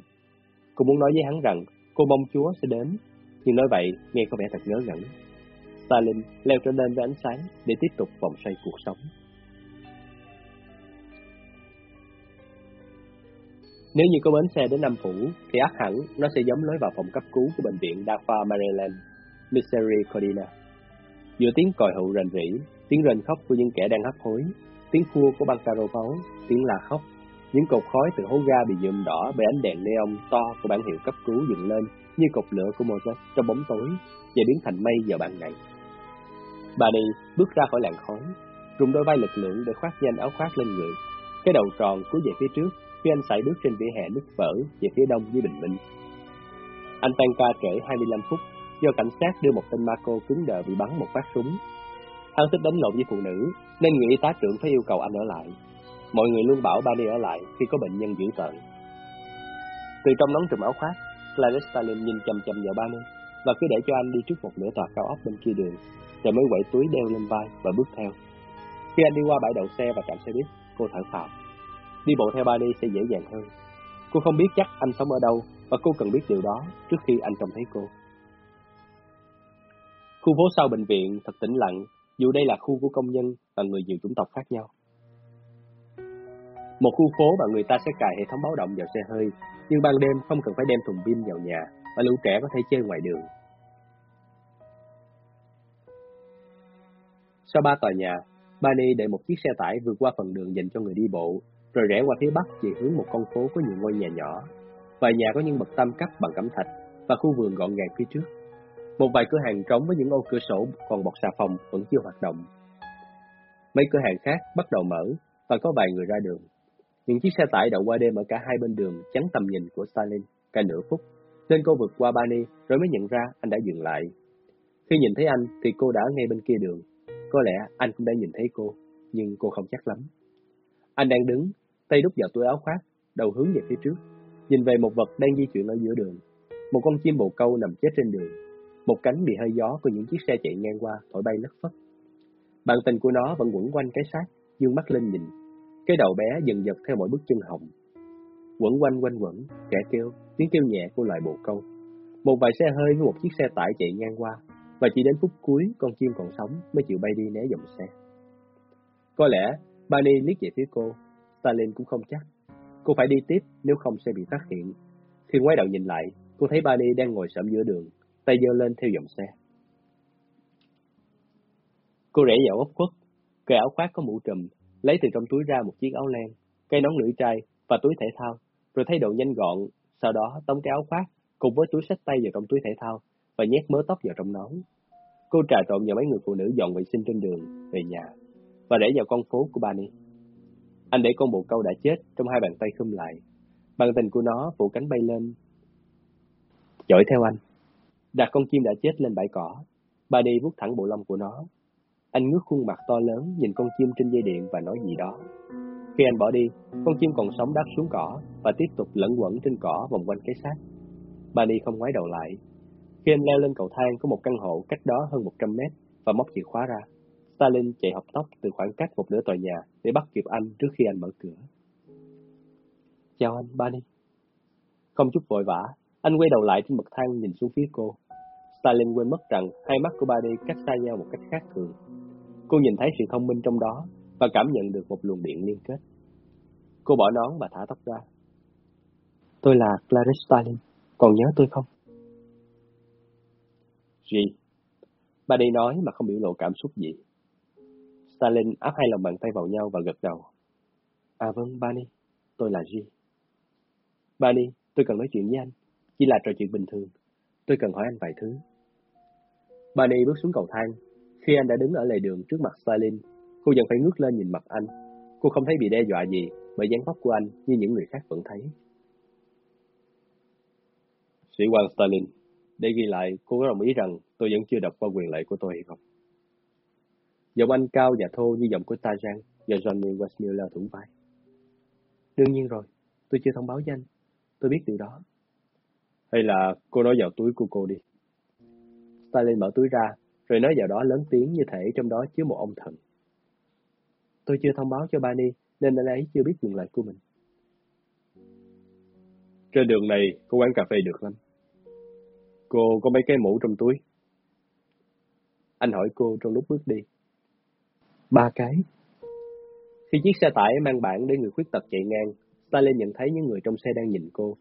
Cô muốn nói với hắn rằng cô mong Chúa sẽ đến, nhưng nói vậy nghe có vẻ thật ngớ ngẩn. Stalin leo trở lên với ánh sáng để tiếp tục vòng xoay cuộc sống. Nếu như có bến xe đến Nam Phủ, thì ác hẳn nó sẽ giống lối vào phòng cấp cứu của bệnh viện đa khoa Maryland, Missouri-Cordina. Giữa tiếng còi hụ rền rỉ, tiếng rền khóc của những kẻ đang hấp hối, tiếng khua của băng caro máu, tiếng la khóc, những cột khói từ hố ga bị nhuộm đỏ bởi ánh đèn neon to của bản hiệu cấp cứu dựng lên như cột lửa của Moses trong bóng tối và biến thành mây vào ban ngày. Bà đi bước ra khỏi làn khói, dùng đôi vai lực lượng để khoác nhanh áo khoác lên người, cái đầu tròn cúi về phía trước khi anh sải bước trên vỉa hè nứt vỡ về phía đông với bình minh. Anh tan ca trễ 25 phút do cảnh sát đưa một tên Marco cứng đờ bị bắn một phát súng. Hắn thích đánh lộn với phụ nữ, nên người y tá trưởng phải yêu cầu anh ở lại. Mọi người luôn bảo Barney ở lại khi có bệnh nhân dữ tợn. Từ trong nón trùm áo khoác, Clarice Stalin nhìn chầm chầm vào Barney và cứ để cho anh đi trước một nửa tòa cao ốc bên kia đường, rồi mới quẩy túi đeo lên vai và bước theo. Khi anh đi qua bãi đậu xe và trạm xe buýt, cô thở phào. Đi bộ theo Barney sẽ dễ dàng hơn. Cô không biết chắc anh sống ở đâu và cô cần biết điều đó trước khi anh trông thấy cô. Khu phố sau bệnh viện thật tĩnh lặng, dù đây là khu của công nhân và người nhiều chủng tộc khác nhau. Một khu phố mà người ta sẽ cài hệ thống báo động vào xe hơi, nhưng ban đêm không cần phải đem thùng pin vào nhà, và lũ trẻ có thể chơi ngoài đường. Sau ba tòa nhà, Bani để một chiếc xe tải vượt qua phần đường dành cho người đi bộ, rồi rẽ qua phía bắc về hướng một con phố có nhiều ngôi nhà nhỏ. Vài nhà có những bậc tam cấp bằng cẩm thạch và khu vườn gọn gàng phía trước. Một vài cửa hàng trống với những ô cửa sổ còn bọc xà phòng vẫn chưa hoạt động. Mấy cửa hàng khác bắt đầu mở và có vài người ra đường. Những chiếc xe tải đậu qua đêm ở cả hai bên đường chắn tầm nhìn của Stalin cả nửa phút, nên cô vượt qua Bani rồi mới nhận ra anh đã dừng lại. Khi nhìn thấy anh thì cô đã ngay bên kia đường. Có lẽ anh cũng đã nhìn thấy cô, nhưng cô không chắc lắm. Anh đang đứng, tay đút vào túi áo khoác, đầu hướng về phía trước, nhìn về một vật đang di chuyển ở giữa đường. Một con chim bồ câu nằm chết trên đường. Một cánh bị hơi gió của những chiếc xe chạy ngang qua thổi bay lất phất. Bạn tình của nó vẫn quẩn quanh cái xác, dương mắt lên nhìn. Cái đầu bé dần dật theo mỗi bước chân hồng. Quẩn quanh quanh quẩn, kẻ kêu, tiếng kêu nhẹ của loài bồ câu. Một vài xe hơi với một chiếc xe tải chạy ngang qua, và chỉ đến phút cuối con chim còn sống mới chịu bay đi né dòng xe. Có lẽ Bani liếc về phía cô, Stalin cũng không chắc. Cô phải đi tiếp nếu không sẽ bị phát hiện. Khi ngoái đầu nhìn lại, cô thấy Bani đang ngồi sẫm giữa đường, tay giơ lên theo dòng xe. Cô rẽ vào ốc khuất, cái áo khoác có mũ trùm, lấy từ trong túi ra một chiếc áo len, cây nón lưỡi trai và túi thể thao, rồi thay đồ nhanh gọn, sau đó tống cái áo khoác cùng với túi sách tay vào trong túi thể thao và nhét mớ tóc vào trong nón. Cô trà trộn vào mấy người phụ nữ dọn vệ sinh trên đường về nhà và để vào con phố của Bani. Anh để con bồ câu đã chết trong hai bàn tay khum lại. Bàn tình của nó phủ cánh bay lên. Dõi theo anh. Đặt con chim đã chết lên bãi cỏ. Bani vuốt thẳng bộ lông của nó. Anh ngước khuôn mặt to lớn nhìn con chim trên dây điện và nói gì đó. Khi anh bỏ đi, con chim còn sống đáp xuống cỏ và tiếp tục lẫn quẩn trên cỏ vòng quanh cái xác. Bani không ngoái đầu lại. Khi anh leo lên cầu thang có một căn hộ cách đó hơn 100 mét và móc chìa khóa ra. Stalin chạy học tóc từ khoảng cách một nửa tòa nhà để bắt kịp anh trước khi anh mở cửa. Chào anh, Bani. Không chút vội vã, anh quay đầu lại trên bậc thang nhìn xuống phía cô. Stalin quên mất rằng hai mắt của Bani cách xa nhau một cách khác thường. Cô nhìn thấy sự thông minh trong đó và cảm nhận được một luồng điện liên kết. Cô bỏ nón và thả tóc ra. Tôi là Clarice Stalin, còn nhớ tôi không? Gì? Bani nói mà không biểu lộ cảm xúc gì. Stalin áp hai lòng bàn tay vào nhau và gật đầu. À vâng, Bani, tôi là G. Bani, tôi cần nói chuyện với anh. Chỉ là trò chuyện bình thường. Tôi cần hỏi anh vài thứ. Bani bước xuống cầu thang. Khi anh đã đứng ở lề đường trước mặt Stalin, cô vẫn phải ngước lên nhìn mặt anh. Cô không thấy bị đe dọa gì bởi dáng vóc của anh như những người khác vẫn thấy. Sĩ quan Stalin, để ghi lại, cô có đồng ý rằng tôi vẫn chưa đọc qua quyền lệ của tôi hay không? Giọng anh cao và thô như giọng của Tarzan và Johnny Westmuller thủ vai. Đương nhiên rồi, tôi chưa thông báo với anh. Tôi biết điều đó. Hay là cô nói vào túi của cô đi. Stalin mở túi ra, rồi nói vào đó lớn tiếng như thể trong đó chứa một ông thần. Tôi chưa thông báo cho Bani, nên anh ấy chưa biết quyền lệ của mình. Trên đường này, có quán cà phê được lắm. Cô có mấy cái mũ trong túi? Anh hỏi cô trong lúc bước đi. Ba cái. Khi chiếc xe tải mang bảng để người khuyết tật chạy ngang, Stalin nhận thấy những người trong xe đang nhìn cô.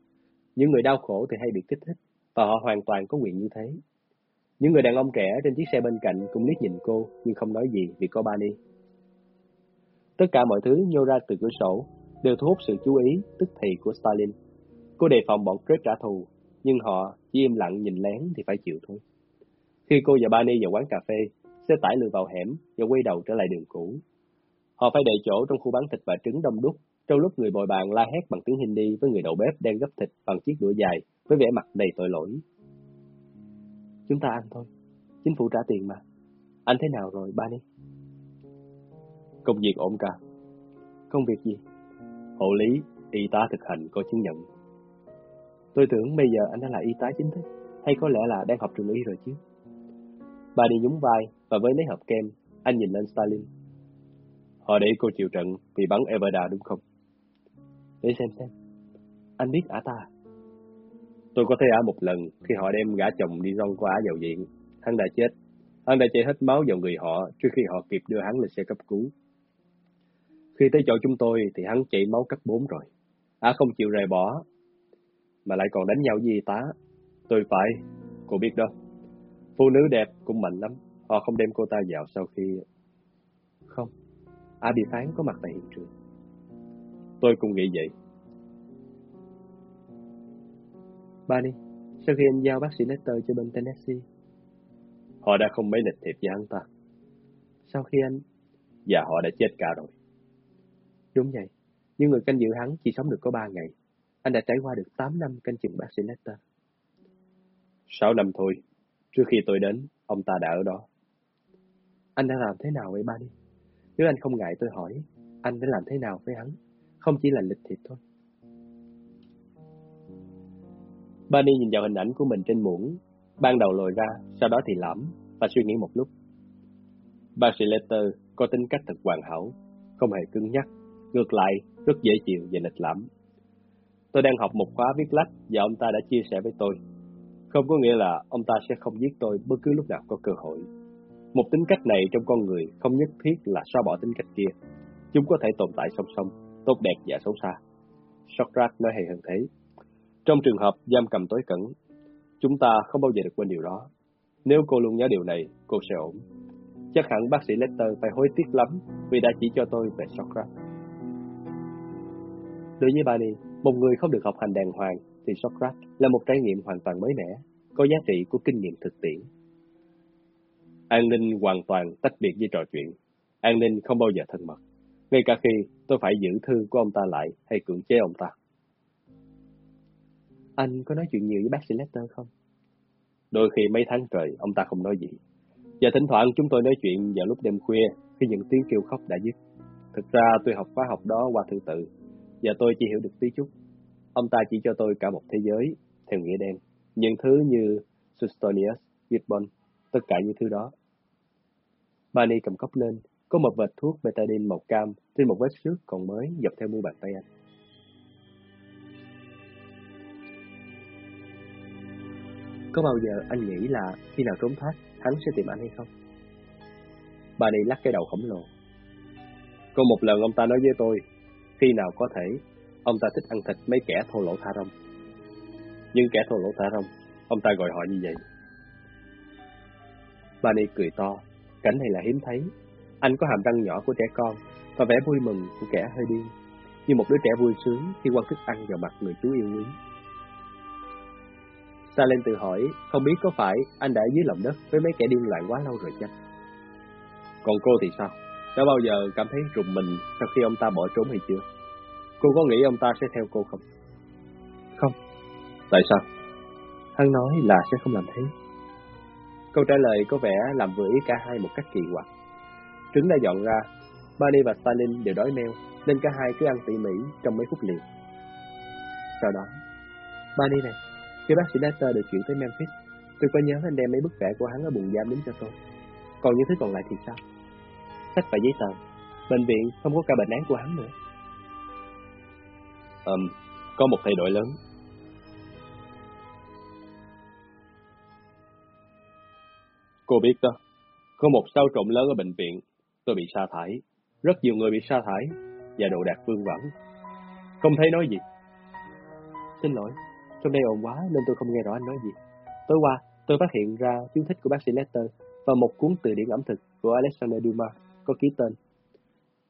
Những người đau khổ thì hay bị kích thích, và họ hoàn toàn có quyền như thế. Những người đàn ông trẻ trên chiếc xe bên cạnh cũng liếc nhìn cô, nhưng không nói gì vì có Bani. Tất cả mọi thứ nhô ra từ cửa sổ, đều thu hút sự chú ý, tức thì của Stalin. Cô đề phòng bọn Kret trả thù, nhưng họ chỉ im lặng nhìn lén thì phải chịu thôi. Khi cô và Bani vào quán cà phê, xe tải lùi vào hẻm và quay đầu trở lại đường cũ. Họ phải đợi chỗ trong khu bán thịt và trứng đông đúc, trong lúc người bồi bàn la hét bằng tiếng Hindi với người đầu bếp đang gấp thịt bằng chiếc đũa dài với vẻ mặt đầy tội lỗi. Chúng ta ăn thôi, chính phủ trả tiền mà. Anh thế nào rồi, Bani? Công việc ổn cả. Công việc gì? Hộ lý, y tá thực hành có chứng nhận. Tôi tưởng bây giờ anh đã là y tá chính thức, hay có lẽ là đang học trường y rồi chứ. Bà đi nhún vai và với mấy hộp kem, anh nhìn lên Stalin. Họ để cô chịu trận vì bắn Everda đúng không? Để xem xem. Anh biết ả ta Tôi có thấy ả một lần khi họ đem gã chồng đi rong qua ả vào viện. Hắn đã chết. Hắn đã chảy hết máu vào người họ trước khi họ kịp đưa hắn lên xe cấp cứu. Khi tới chỗ chúng tôi thì hắn chảy máu cấp bốn rồi. Ả không chịu rời bỏ, mà lại còn đánh nhau với y tá. Tôi phải, cô biết đó. Phụ nữ đẹp cũng mạnh lắm, họ không đem cô ta vào sau khi... Không, Ả bị phán có mặt tại hiện trường. Tôi cũng nghĩ vậy. Barney, sau khi anh giao bác sĩ Lester cho bên Tennessee, họ đã không mấy lịch thiệp với hắn ta. Sau khi anh... Và họ đã chết cả rồi. Đúng vậy, nhưng người canh giữ hắn chỉ sống được có ba ngày. Anh đã trải qua được 8 năm canh chừng bác sĩ Lester. 6 năm thôi, trước khi tôi đến, ông ta đã ở đó. Anh đã làm thế nào vậy Barney? Nếu anh không ngại tôi hỏi, anh đã làm thế nào với hắn? Không chỉ là lịch thiệp thôi. Barney nhìn vào hình ảnh của mình trên muỗng, ban đầu lồi ra, sau đó thì lõm và suy nghĩ một lúc. Bác sĩ Letter có tính cách thật hoàn hảo, không hề cứng nhắc, ngược lại rất dễ chịu và lịch lãm. Tôi đang học một khóa viết lách và ông ta đã chia sẻ với tôi. Không có nghĩa là ông ta sẽ không giết tôi bất cứ lúc nào có cơ hội. Một tính cách này trong con người không nhất thiết là xóa bỏ tính cách kia. Chúng có thể tồn tại song song, tốt đẹp và xấu xa. Socrates nói hay hơn thế. Trong trường hợp giam cầm tối cẩn, chúng ta không bao giờ được quên điều đó. Nếu cô luôn nhớ điều này, cô sẽ ổn. Chắc hẳn bác sĩ Lester phải hối tiếc lắm vì đã chỉ cho tôi về Socrates. Đối với Bani, một người không được học hành đàng hoàng thì Socrates là một trải nghiệm hoàn toàn mới mẻ, có giá trị của kinh nghiệm thực tiễn. An ninh hoàn toàn tách biệt với trò chuyện. An ninh không bao giờ thân mật. Ngay cả khi tôi phải giữ thư của ông ta lại hay cưỡng chế ông ta. Anh có nói chuyện nhiều với bác sĩ Lester không? Đôi khi mấy tháng trời, ông ta không nói gì. Và thỉnh thoảng chúng tôi nói chuyện vào lúc đêm khuya khi những tiếng kêu khóc đã dứt. Thực ra tôi học khóa học đó qua thư tự, và tôi chỉ hiểu được tí chút. Ông ta chỉ cho tôi cả một thế giới, theo nghĩa đen. Những thứ như Sustonius, Gibbon, tất cả những thứ đó. Barney cầm cốc lên, có một vệt thuốc betadine màu cam trên một vết xước còn mới dọc theo mu bàn tay anh. Có bao giờ anh nghĩ là khi nào trốn thoát, hắn sẽ tìm anh hay không? Barney lắc cái đầu khổng lồ. Có một lần ông ta nói với tôi, khi nào có thể, ông ta thích ăn thịt mấy kẻ thô lỗ tha rong. Nhưng kẻ thô lỗ tha rong, ông ta gọi họ như vậy. Barney cười to, cảnh này là hiếm thấy. Anh có hàm răng nhỏ của trẻ con và vẻ vui mừng của kẻ hơi điên, như một đứa trẻ vui sướng khi quăng thức ăn vào mặt người chú yêu quý. Sa lên tự hỏi, không biết có phải anh đã dưới lòng đất với mấy kẻ điên loạn quá lâu rồi chăng? Còn cô thì sao? Đã bao giờ cảm thấy rùng mình sau khi ông ta bỏ trốn hay chưa? Cô có nghĩ ông ta sẽ theo cô không? Không. Tại sao? Hắn nói là sẽ không làm thế. Câu trả lời có vẻ làm vừa ý cả hai một cách kỳ quặc. Trứng đã dọn ra, Barney và Stalin đều đói meo, nên cả hai cứ ăn tỉ mỉ trong mấy phút liền. Sau đó, Barney này, khi bác sĩ Lester được chuyển tới Memphis, tôi có nhớ anh đem mấy bức vẽ của hắn ở buồng giam đến cho tôi. Còn những thứ còn lại thì sao? Sách và giấy tờ, bệnh viện không có cả bệnh án của hắn nữa. Ừm, um, có một thay đổi lớn. Cô biết đó, có một sao trộn lớn ở bệnh viện, tôi bị sa thải. Rất nhiều người bị sa thải, và đồ đạc vương vẳng. Không thấy nói gì. Xin lỗi, trong đây ồn quá nên tôi không nghe rõ anh nói gì. Tối qua, tôi phát hiện ra chú thích của bác sĩ Lester và một cuốn từ điển ẩm thực của Alexander Dumas có ký tên.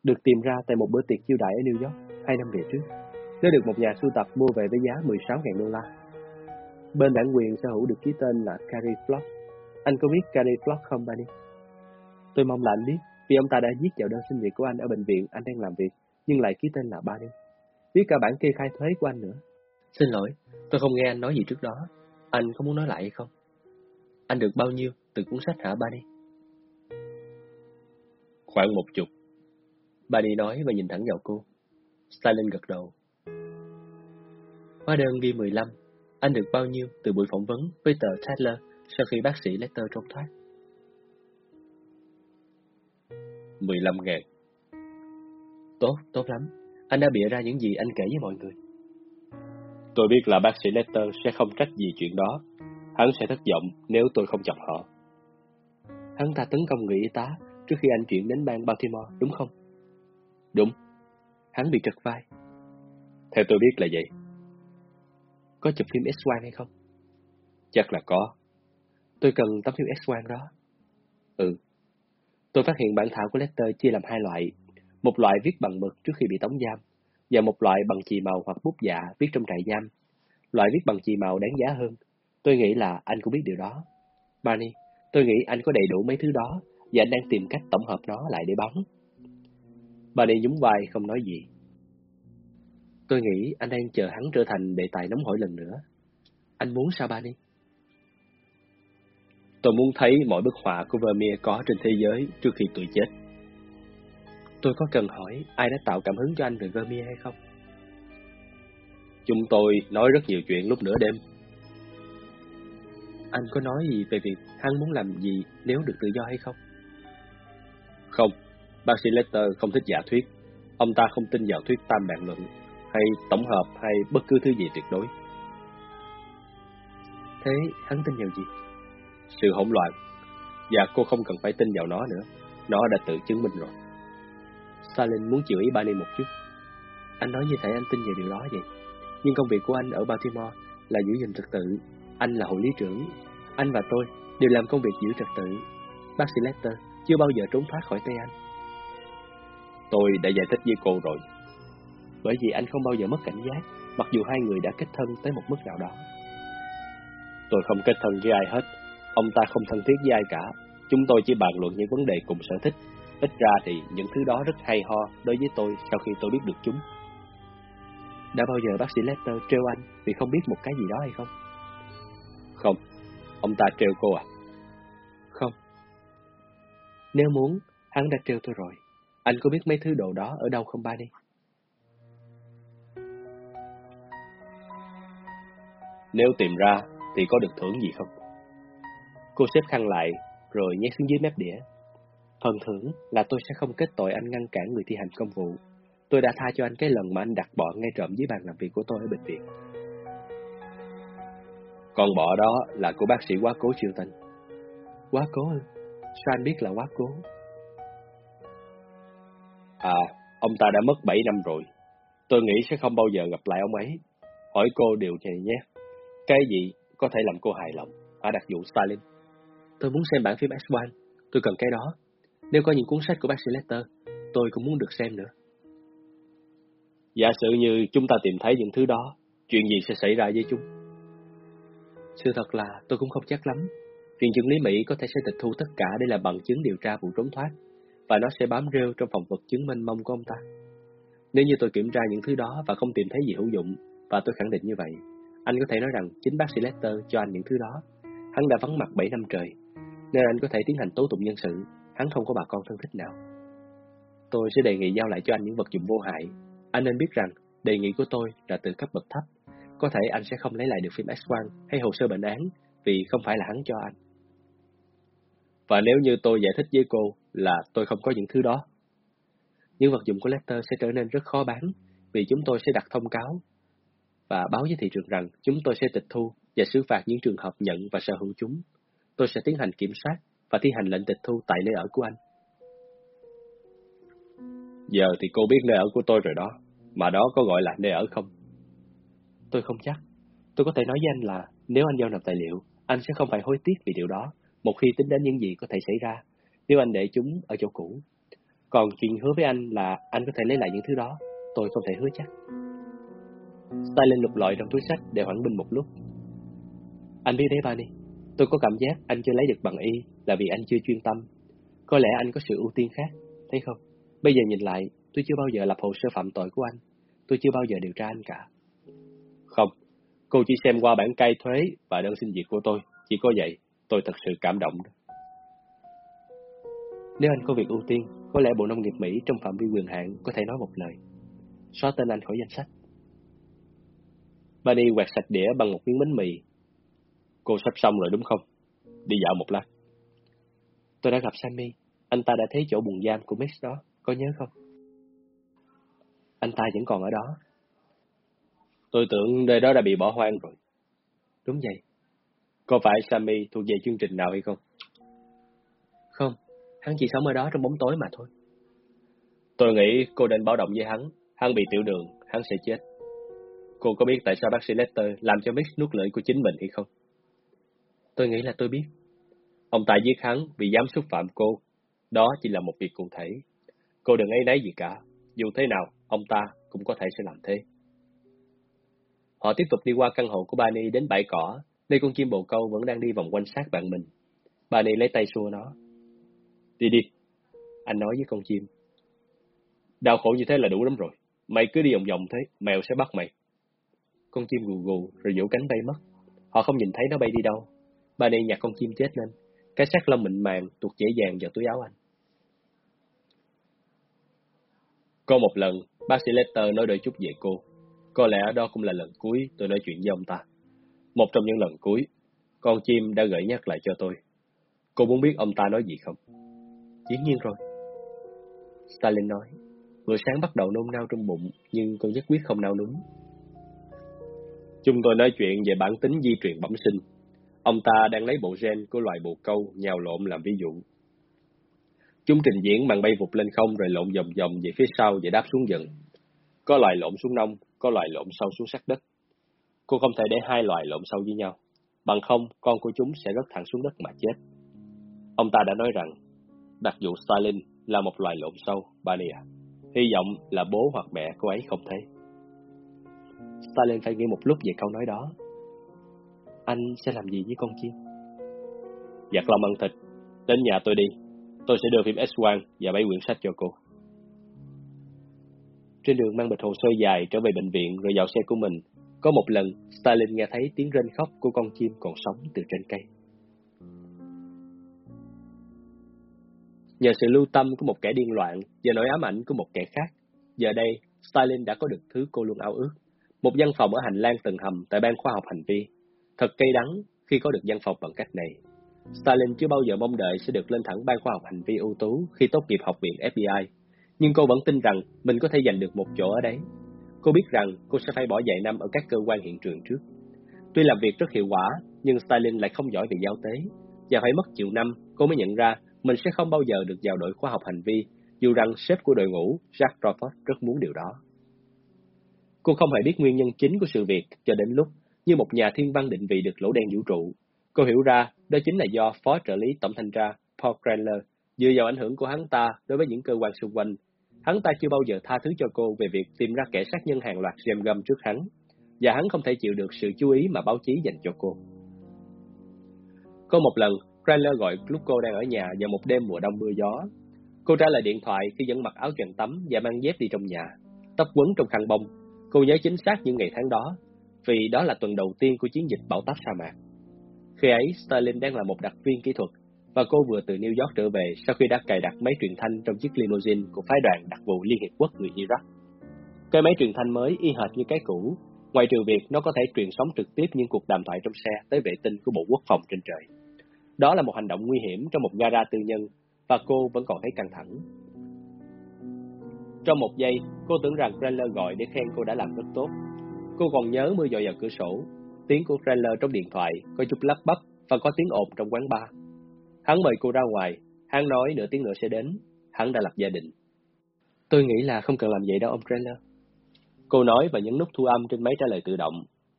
Được tìm ra tại một bữa tiệc chiêu đại ở New York hai năm về trước. Nó được một nhà sưu tập mua về với giá 16.000 đô la. Bên bản quyền sở hữu được ký tên là Carrie Flock. Anh có biết Carrie Flock không, Bunny? Tôi mong là anh biết, vì ông ta đã viết vào đơn xin việc của anh ở bệnh viện anh đang làm việc, nhưng lại ký tên là Bunny. Viết cả bản kê khai thuế của anh nữa. Xin lỗi, tôi không nghe anh nói gì trước đó. Anh có muốn nói lại hay không? Anh được bao nhiêu từ cuốn sách hả Bunny? Khoảng một chục. Bunny nói và nhìn thẳng vào cô. Stalin gật đầu. Hóa đơn ghi 15. Anh được bao nhiêu từ buổi phỏng vấn với tờ Tatler sau khi bác sĩ Lester trốn thoát? 15 ngàn. Tốt, tốt lắm. Anh đã bịa ra những gì anh kể với mọi người. Tôi biết là bác sĩ Lester sẽ không trách gì chuyện đó. Hắn sẽ thất vọng nếu tôi không chọc họ. Hắn ta tấn công người y tá trước khi anh chuyển đến bang Baltimore, đúng không? Đúng. Hắn bị trật vai. Theo tôi biết là vậy. Có chụp phim X-quang hay không? Chắc là có. Tôi cần tấm phim X-quang đó. Ừ. Tôi phát hiện bản thảo của Lester chia làm hai loại. Một loại viết bằng mực trước khi bị tống giam, và một loại bằng chì màu hoặc bút dạ viết trong trại giam. Loại viết bằng chì màu đáng giá hơn. Tôi nghĩ là anh cũng biết điều đó. Barney, tôi nghĩ anh có đầy đủ mấy thứ đó, và anh đang tìm cách tổng hợp nó lại để bán. Barney nhún vai không nói gì. Tôi nghĩ anh đang chờ hắn trở thành đề tài nóng hổi lần nữa. Anh muốn sao Barney? Tôi muốn thấy mọi bức họa của Vermeer có trên thế giới trước khi tôi chết. Tôi có cần hỏi ai đã tạo cảm hứng cho anh về Vermeer hay không? Chúng tôi nói rất nhiều chuyện lúc nửa đêm. Anh có nói gì về việc hắn muốn làm gì nếu được tự do hay không? Không, bác sĩ Lester không thích giả thuyết. Ông ta không tin vào thuyết tam bản luận, hay tổng hợp, hay bất cứ thứ gì tuyệt đối. Thế hắn tin vào gì? Sự hỗn loạn. Và cô không cần phải tin vào nó nữa. Nó đã tự chứng minh rồi. Stalin muốn chịu ý Bailey một chút. Anh nói như thể anh tin về điều đó vậy. Nhưng công việc của anh ở Baltimore là giữ gìn trật tự. Anh là hội lý trưởng. Anh và tôi đều làm công việc giữ trật tự. Bác sĩ Lester chưa bao giờ trốn thoát khỏi tay anh. Tôi đã giải thích với cô rồi. Bởi vì anh không bao giờ mất cảnh giác, mặc dù hai người đã kết thân tới một mức nào đó. Tôi không kết thân với ai hết, ông ta không thân thiết với ai cả. Chúng tôi chỉ bàn luận những vấn đề cùng sở thích. Ít ra thì những thứ đó rất hay ho đối với tôi sau khi tôi biết được chúng. Đã bao giờ bác sĩ Lester trêu anh vì không biết một cái gì đó hay không? Không, ông ta trêu cô à? Không. Nếu muốn, hắn đã trêu tôi rồi. Anh có biết mấy thứ đồ đó ở đâu không ba đi? Nếu tìm ra thì có được thưởng gì không? Cô xếp khăn lại rồi nhét xuống dưới mép đĩa. Phần thưởng là tôi sẽ không kết tội anh ngăn cản người thi hành công vụ. Tôi đã tha cho anh cái lần mà anh đặt bọ ngay trộm dưới bàn làm việc của tôi ở bệnh viện. Còn bọ đó là của bác sĩ quá cố siêu tinh. Quá cố ư? Sao anh biết là quá cố? À, ông ta đã mất 7 năm rồi. Tôi nghĩ sẽ không bao giờ gặp lại ông ấy. Hỏi cô điều này nhé. Cái gì có thể làm cô hài lòng? Hả đặc vụ Stalin? Tôi muốn xem bản phim X1. Tôi cần cái đó. Nếu có những cuốn sách của bác sĩ Lester, tôi cũng muốn được xem nữa. Giả sử như chúng ta tìm thấy những thứ đó, chuyện gì sẽ xảy ra với chúng? Sự thật là tôi cũng không chắc lắm. Viện trưởng lý Mỹ có thể sẽ tịch thu tất cả để làm bằng chứng điều tra vụ trốn thoát, và nó sẽ bám rêu trong phòng vật chứng mênh mông của ông ta. Nếu như tôi kiểm tra những thứ đó và không tìm thấy gì hữu dụng, và tôi khẳng định như vậy, anh có thể nói rằng chính bác sĩ Lester cho anh những thứ đó. Hắn đã vắng mặt 7 năm trời, nên anh có thể tiến hành tố tụng nhân sự. Hắn không có bà con thân thích nào. Tôi sẽ đề nghị giao lại cho anh những vật dụng vô hại. Anh nên biết rằng đề nghị của tôi là từ cấp bậc thấp. Có thể anh sẽ không lấy lại được phim X-quang hay hồ sơ bệnh án vì không phải là hắn cho anh. Và nếu như tôi giải thích với cô là tôi không có những thứ đó, những vật dụng của Lester sẽ trở nên rất khó bán vì chúng tôi sẽ đặt thông cáo và báo với thị trường rằng chúng tôi sẽ tịch thu và xử phạt những trường hợp nhận và sở hữu chúng. Tôi sẽ tiến hành kiểm soát và thi hành lệnh tịch thu tại nơi ở của anh. Giờ thì cô biết nơi ở của tôi rồi đó, mà đó có gọi là nơi ở không? Tôi không chắc. Tôi có thể nói với anh là nếu anh giao nộp tài liệu, anh sẽ không phải hối tiếc vì điều đó, một khi tính đến những gì có thể xảy ra, nếu anh để chúng ở chỗ cũ. Còn chuyện hứa với anh là anh có thể lấy lại những thứ đó, tôi không thể hứa chắc. Stalin lục lọi trong túi sách để hoãn binh một lúc. Anh biết đấy Barney, tôi có cảm giác anh chưa lấy được bằng y là vì anh chưa chuyên tâm. Có lẽ anh có sự ưu tiên khác, thấy không? Bây giờ nhìn lại, tôi chưa bao giờ lập hồ sơ phạm tội của anh. Tôi chưa bao giờ điều tra anh cả. Không, cô chỉ xem qua bản cai thuế và đơn xin việc của tôi. Chỉ có vậy, tôi thật sự cảm động. Nếu anh có việc ưu tiên, có lẽ Bộ Nông nghiệp Mỹ trong phạm vi quyền hạn có thể nói một lời. Xóa tên anh khỏi danh sách. Bunny quẹt sạch đĩa bằng một miếng bánh mì. Cô sắp xong rồi đúng không? Đi dạo một lát. Tôi đã gặp Sammy. Anh ta đã thấy chỗ buồng giam của Mix đó. Có nhớ không? Anh ta vẫn còn ở đó. Tôi tưởng nơi đó đã bị bỏ hoang rồi. Đúng vậy. Có phải Sammy thuộc về chương trình nào hay không? Không, hắn chỉ sống ở đó trong bóng tối mà thôi. Tôi nghĩ cô nên báo động với hắn. Hắn bị tiểu đường, hắn sẽ chết. Cô có biết tại sao bác sĩ Lester làm cho Mix nuốt lưỡi của chính mình hay không? Tôi nghĩ là tôi biết. Ông ta giết hắn vì dám xúc phạm cô. Đó chỉ là một việc cụ thể. Cô đừng ấy nấy gì cả. Dù thế nào, ông ta cũng có thể sẽ làm thế. Họ tiếp tục đi qua căn hộ của Bani đến bãi cỏ, nơi con chim bồ câu vẫn đang đi vòng quanh sát bạn mình. Bani lấy tay xua nó. Đi đi. Anh nói với con chim. Đau khổ như thế là đủ lắm rồi. Mày cứ đi vòng vòng thế, mèo sẽ bắt mày. Con chim gù gù rồi vỗ cánh bay mất. Họ không nhìn thấy nó bay đi đâu. Bani nhặt con chim chết lên. Cái xác lông mịn màng tuột dễ dàng vào túi áo anh. Có một lần, bác sĩ Lester nói đôi chút về cô. Có lẽ đó cũng là lần cuối tôi nói chuyện với ông ta. Một trong những lần cuối, con chim đã gợi nhắc lại cho tôi. Cô muốn biết ông ta nói gì không? Dĩ nhiên rồi. Stalin nói, bữa sáng bắt đầu nôn nao trong bụng, nhưng con nhất quyết không nao núng. Chúng tôi nói chuyện về bản tính di truyền bẩm sinh. Ông ta đang lấy bộ gen của loài bồ câu nhào lộn làm ví dụ. Chúng trình diễn bằng bay vụt lên không rồi lộn vòng vòng về phía sau và đáp xuống dần. Có loài lộn xuống nông, có loài lộn sâu xuống sát đất. Cô không thể để hai loài lộn sâu với nhau. Bằng không, con của chúng sẽ rớt thẳng xuống đất mà chết. Ông ta đã nói rằng, đặc vụ Stalin là một loài lộn sâu, Bania. Hy vọng là bố hoặc mẹ cô ấy không thấy. Stalin phải nghĩ một lúc về câu nói đó. Anh sẽ làm gì với con chim? Giặt lòng ăn thịt. Đến nhà tôi đi. Tôi sẽ đưa phim S1 và mấy quyển sách cho cô. Trên đường mang bịch hồ sơ dài trở về bệnh viện rồi vào xe của mình, có một lần Stalin nghe thấy tiếng rên khóc của con chim còn sống từ trên cây. Nhờ sự lưu tâm của một kẻ điên loạn và nỗi ám ảnh của một kẻ khác, giờ đây Stalin đã có được thứ cô luôn ao ước. Một văn phòng ở hành lang tầng hầm tại ban khoa học hành vi. Thật cay đắng khi có được văn phòng bằng cách này. Stalin chưa bao giờ mong đợi sẽ được lên thẳng ban khoa học hành vi ưu tú khi tốt nghiệp học viện FBI. Nhưng cô vẫn tin rằng mình có thể giành được một chỗ ở đấy. Cô biết rằng cô sẽ phải bỏ vài năm ở các cơ quan hiện trường trước. Tuy làm việc rất hiệu quả, nhưng Stalin lại không giỏi về giao tế. Và phải mất nhiều năm, cô mới nhận ra mình sẽ không bao giờ được vào đội khoa học hành vi, dù rằng sếp của đội ngũ, Jack Crawford, rất muốn điều đó. Cô không hề biết nguyên nhân chính của sự việc cho đến lúc, như một nhà thiên văn định vị được lỗ đen vũ trụ. Cô hiểu ra đó chính là do Phó trợ lý Tổng thanh tra Paul Cranler dựa vào ảnh hưởng của hắn ta đối với những cơ quan xung quanh. Hắn ta chưa bao giờ tha thứ cho cô về việc tìm ra kẻ sát nhân hàng loạt xem gum trước hắn, và hắn không thể chịu được sự chú ý mà báo chí dành cho cô. Có một lần, Cranler gọi lúc cô đang ở nhà vào một đêm mùa đông mưa gió. Cô trả lời điện thoại khi vẫn mặc áo choàng tắm và mang dép đi trong nhà, tóc quấn trong khăn bông. Cô nhớ chính xác những ngày tháng đó, vì đó là tuần đầu tiên của chiến dịch bão táp sa mạc. Khi ấy, Stalin đang là một đặc viên kỹ thuật, và cô vừa từ New York trở về sau khi đã cài đặt máy truyền thanh trong chiếc limousine của phái đoàn đặc vụ Liên Hiệp Quốc người Iraq. Cái máy truyền thanh mới y hệt như cái cũ, ngoài trừ việc nó có thể truyền sóng trực tiếp những cuộc đàm thoại trong xe tới vệ tinh của Bộ Quốc phòng trên trời. Đó là một hành động nguy hiểm trong một gara tư nhân, và cô vẫn còn thấy căng thẳng. Trong một giây, cô tưởng rằng Brenner gọi để khen cô đã làm rất tốt. Cô còn nhớ mưa dội vào cửa sổ, tiếng của trailer trong điện thoại có chút lắp bắp và có tiếng ồn trong quán bar. Hắn mời cô ra ngoài, hắn nói nửa tiếng nữa sẽ đến, hắn đã lập gia đình. Tôi nghĩ là không cần làm vậy đâu ông trailer. Cô nói và nhấn nút thu âm trên máy trả lời tự động.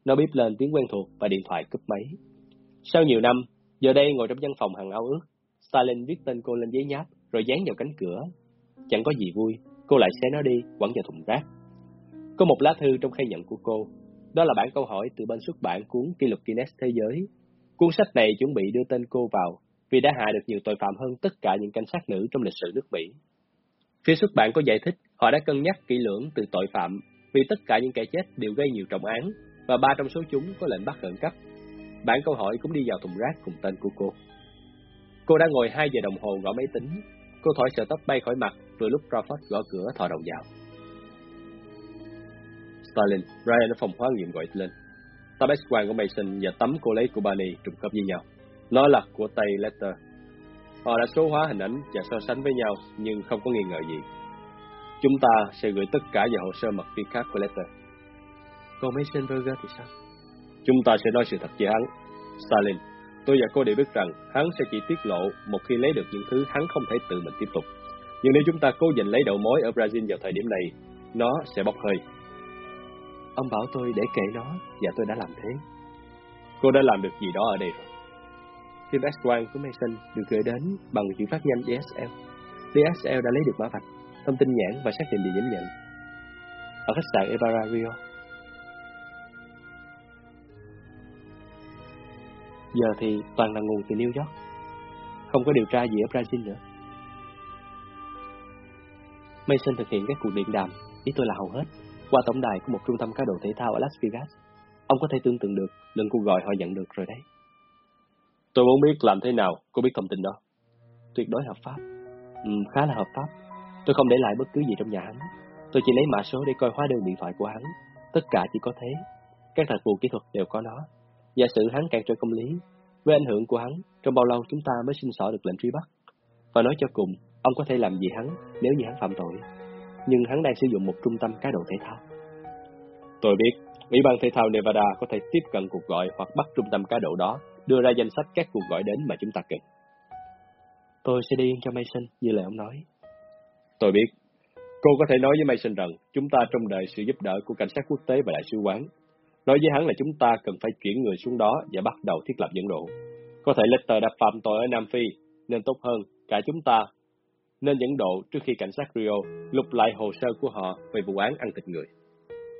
Nó bíp lên tiếng quen thuộc và điện thoại cúp máy. Sau nhiều năm, Giờ đây ngồi trong văn phòng hàng ao ước, Stalin viết tên cô lên giấy nháp rồi dán vào cánh cửa. Chẳng có gì vui, cô lại xé nó đi, quẳng vào thùng rác. Có một lá thư trong khai nhận của cô, đó là bản câu hỏi từ bên xuất bản cuốn Kỷ lục Guinness Thế giới. Cuốn sách này chuẩn bị đưa tên cô vào vì đã hạ được nhiều tội phạm hơn tất cả những cảnh sát nữ trong lịch sử nước Mỹ. Phía xuất bản có giải thích họ đã cân nhắc kỹ lưỡng từ tội phạm vì tất cả những kẻ chết đều gây nhiều trọng án và ba trong số chúng có lệnh bắt khẩn cấp Bản câu hỏi cũng đi vào thùng rác cùng tên của cô. Cô đã ngồi 2 giờ đồng hồ gõ máy tính. Cô thổi sợ tóc bay khỏi mặt vừa lúc Crawford gõ cửa thò đầu vào. Stalin, Ryan ở phòng hóa nghiệm gọi lên. Tấm X-quang của Mason và tấm cô lấy của Barney trùng khớp với nhau. Nó là của tay Letter. Họ đã số hóa hình ảnh và so sánh với nhau nhưng không có nghi ngờ gì. Chúng ta sẽ gửi tất cả vào hồ sơ mật phi khác của Letter. Còn Mason Berger thì sao? Chúng ta sẽ nói sự thật với hắn. Stalin, tôi và cô đều biết rằng hắn sẽ chỉ tiết lộ một khi lấy được những thứ hắn không thể tự mình tiếp tục. Nhưng nếu chúng ta cố tình lấy đầu mối ở Brazil vào thời điểm này, nó sẽ bốc hơi. Ông bảo tôi để kể nó, và tôi đã làm thế. Cô đã làm được gì đó ở đây rồi. Phim S1 của Mason được gửi đến bằng chuyển phát nhanh DSL. DSL đã lấy được mã vạch, thông tin nhãn và xác định địa điểm nhận. Ở khách sạn Ibarra Rio, Giờ thì toàn là nguồn từ New York Không có điều tra gì ở Brazil nữa Mason thực hiện các cuộc điện đàm Ý tôi là hầu hết Qua tổng đài của một trung tâm cá độ thể thao ở Las Vegas. Ông có thể tưởng tượng được Lần cuộc gọi họ nhận được rồi đấy. Tôi muốn biết làm thế nào Cô biết thông tin đó. Tuyệt đối hợp pháp. Ừ, Khá là hợp pháp. Tôi không để lại bất cứ gì trong nhà hắn. Tôi chỉ lấy mã số để coi hóa đơn điện thoại của hắn. Tất cả chỉ có thế. Các đặc vụ kỹ thuật đều có nó. Giả sử hắn cản trở công lý, với ảnh hưởng của hắn, trong bao lâu chúng ta mới xin xỏ được lệnh truy bắt? Và nói cho cùng, ông có thể làm gì hắn nếu như hắn phạm tội, nhưng hắn đang sử dụng một trung tâm cá độ thể thao. Tôi biết, Ủy ban thể thao Nevada có thể tiếp cận cuộc gọi hoặc bắt trung tâm cá độ đó, đưa ra danh sách các cuộc gọi đến mà chúng ta cần. Tôi sẽ đi cho Mason, như lời ông nói. Tôi biết. Cô có thể nói với Mason rằng chúng ta trông đợi sự giúp đỡ của cảnh sát quốc tế và đại sứ quán Nói với hắn là chúng ta cần phải chuyển người xuống đó và bắt đầu thiết lập dẫn độ. Có thể Lester đã phạm tội ở Nam Phi, nên tốt hơn cả chúng ta nên dẫn độ trước khi cảnh sát Rio lục lại hồ sơ của họ về vụ án ăn thịt người.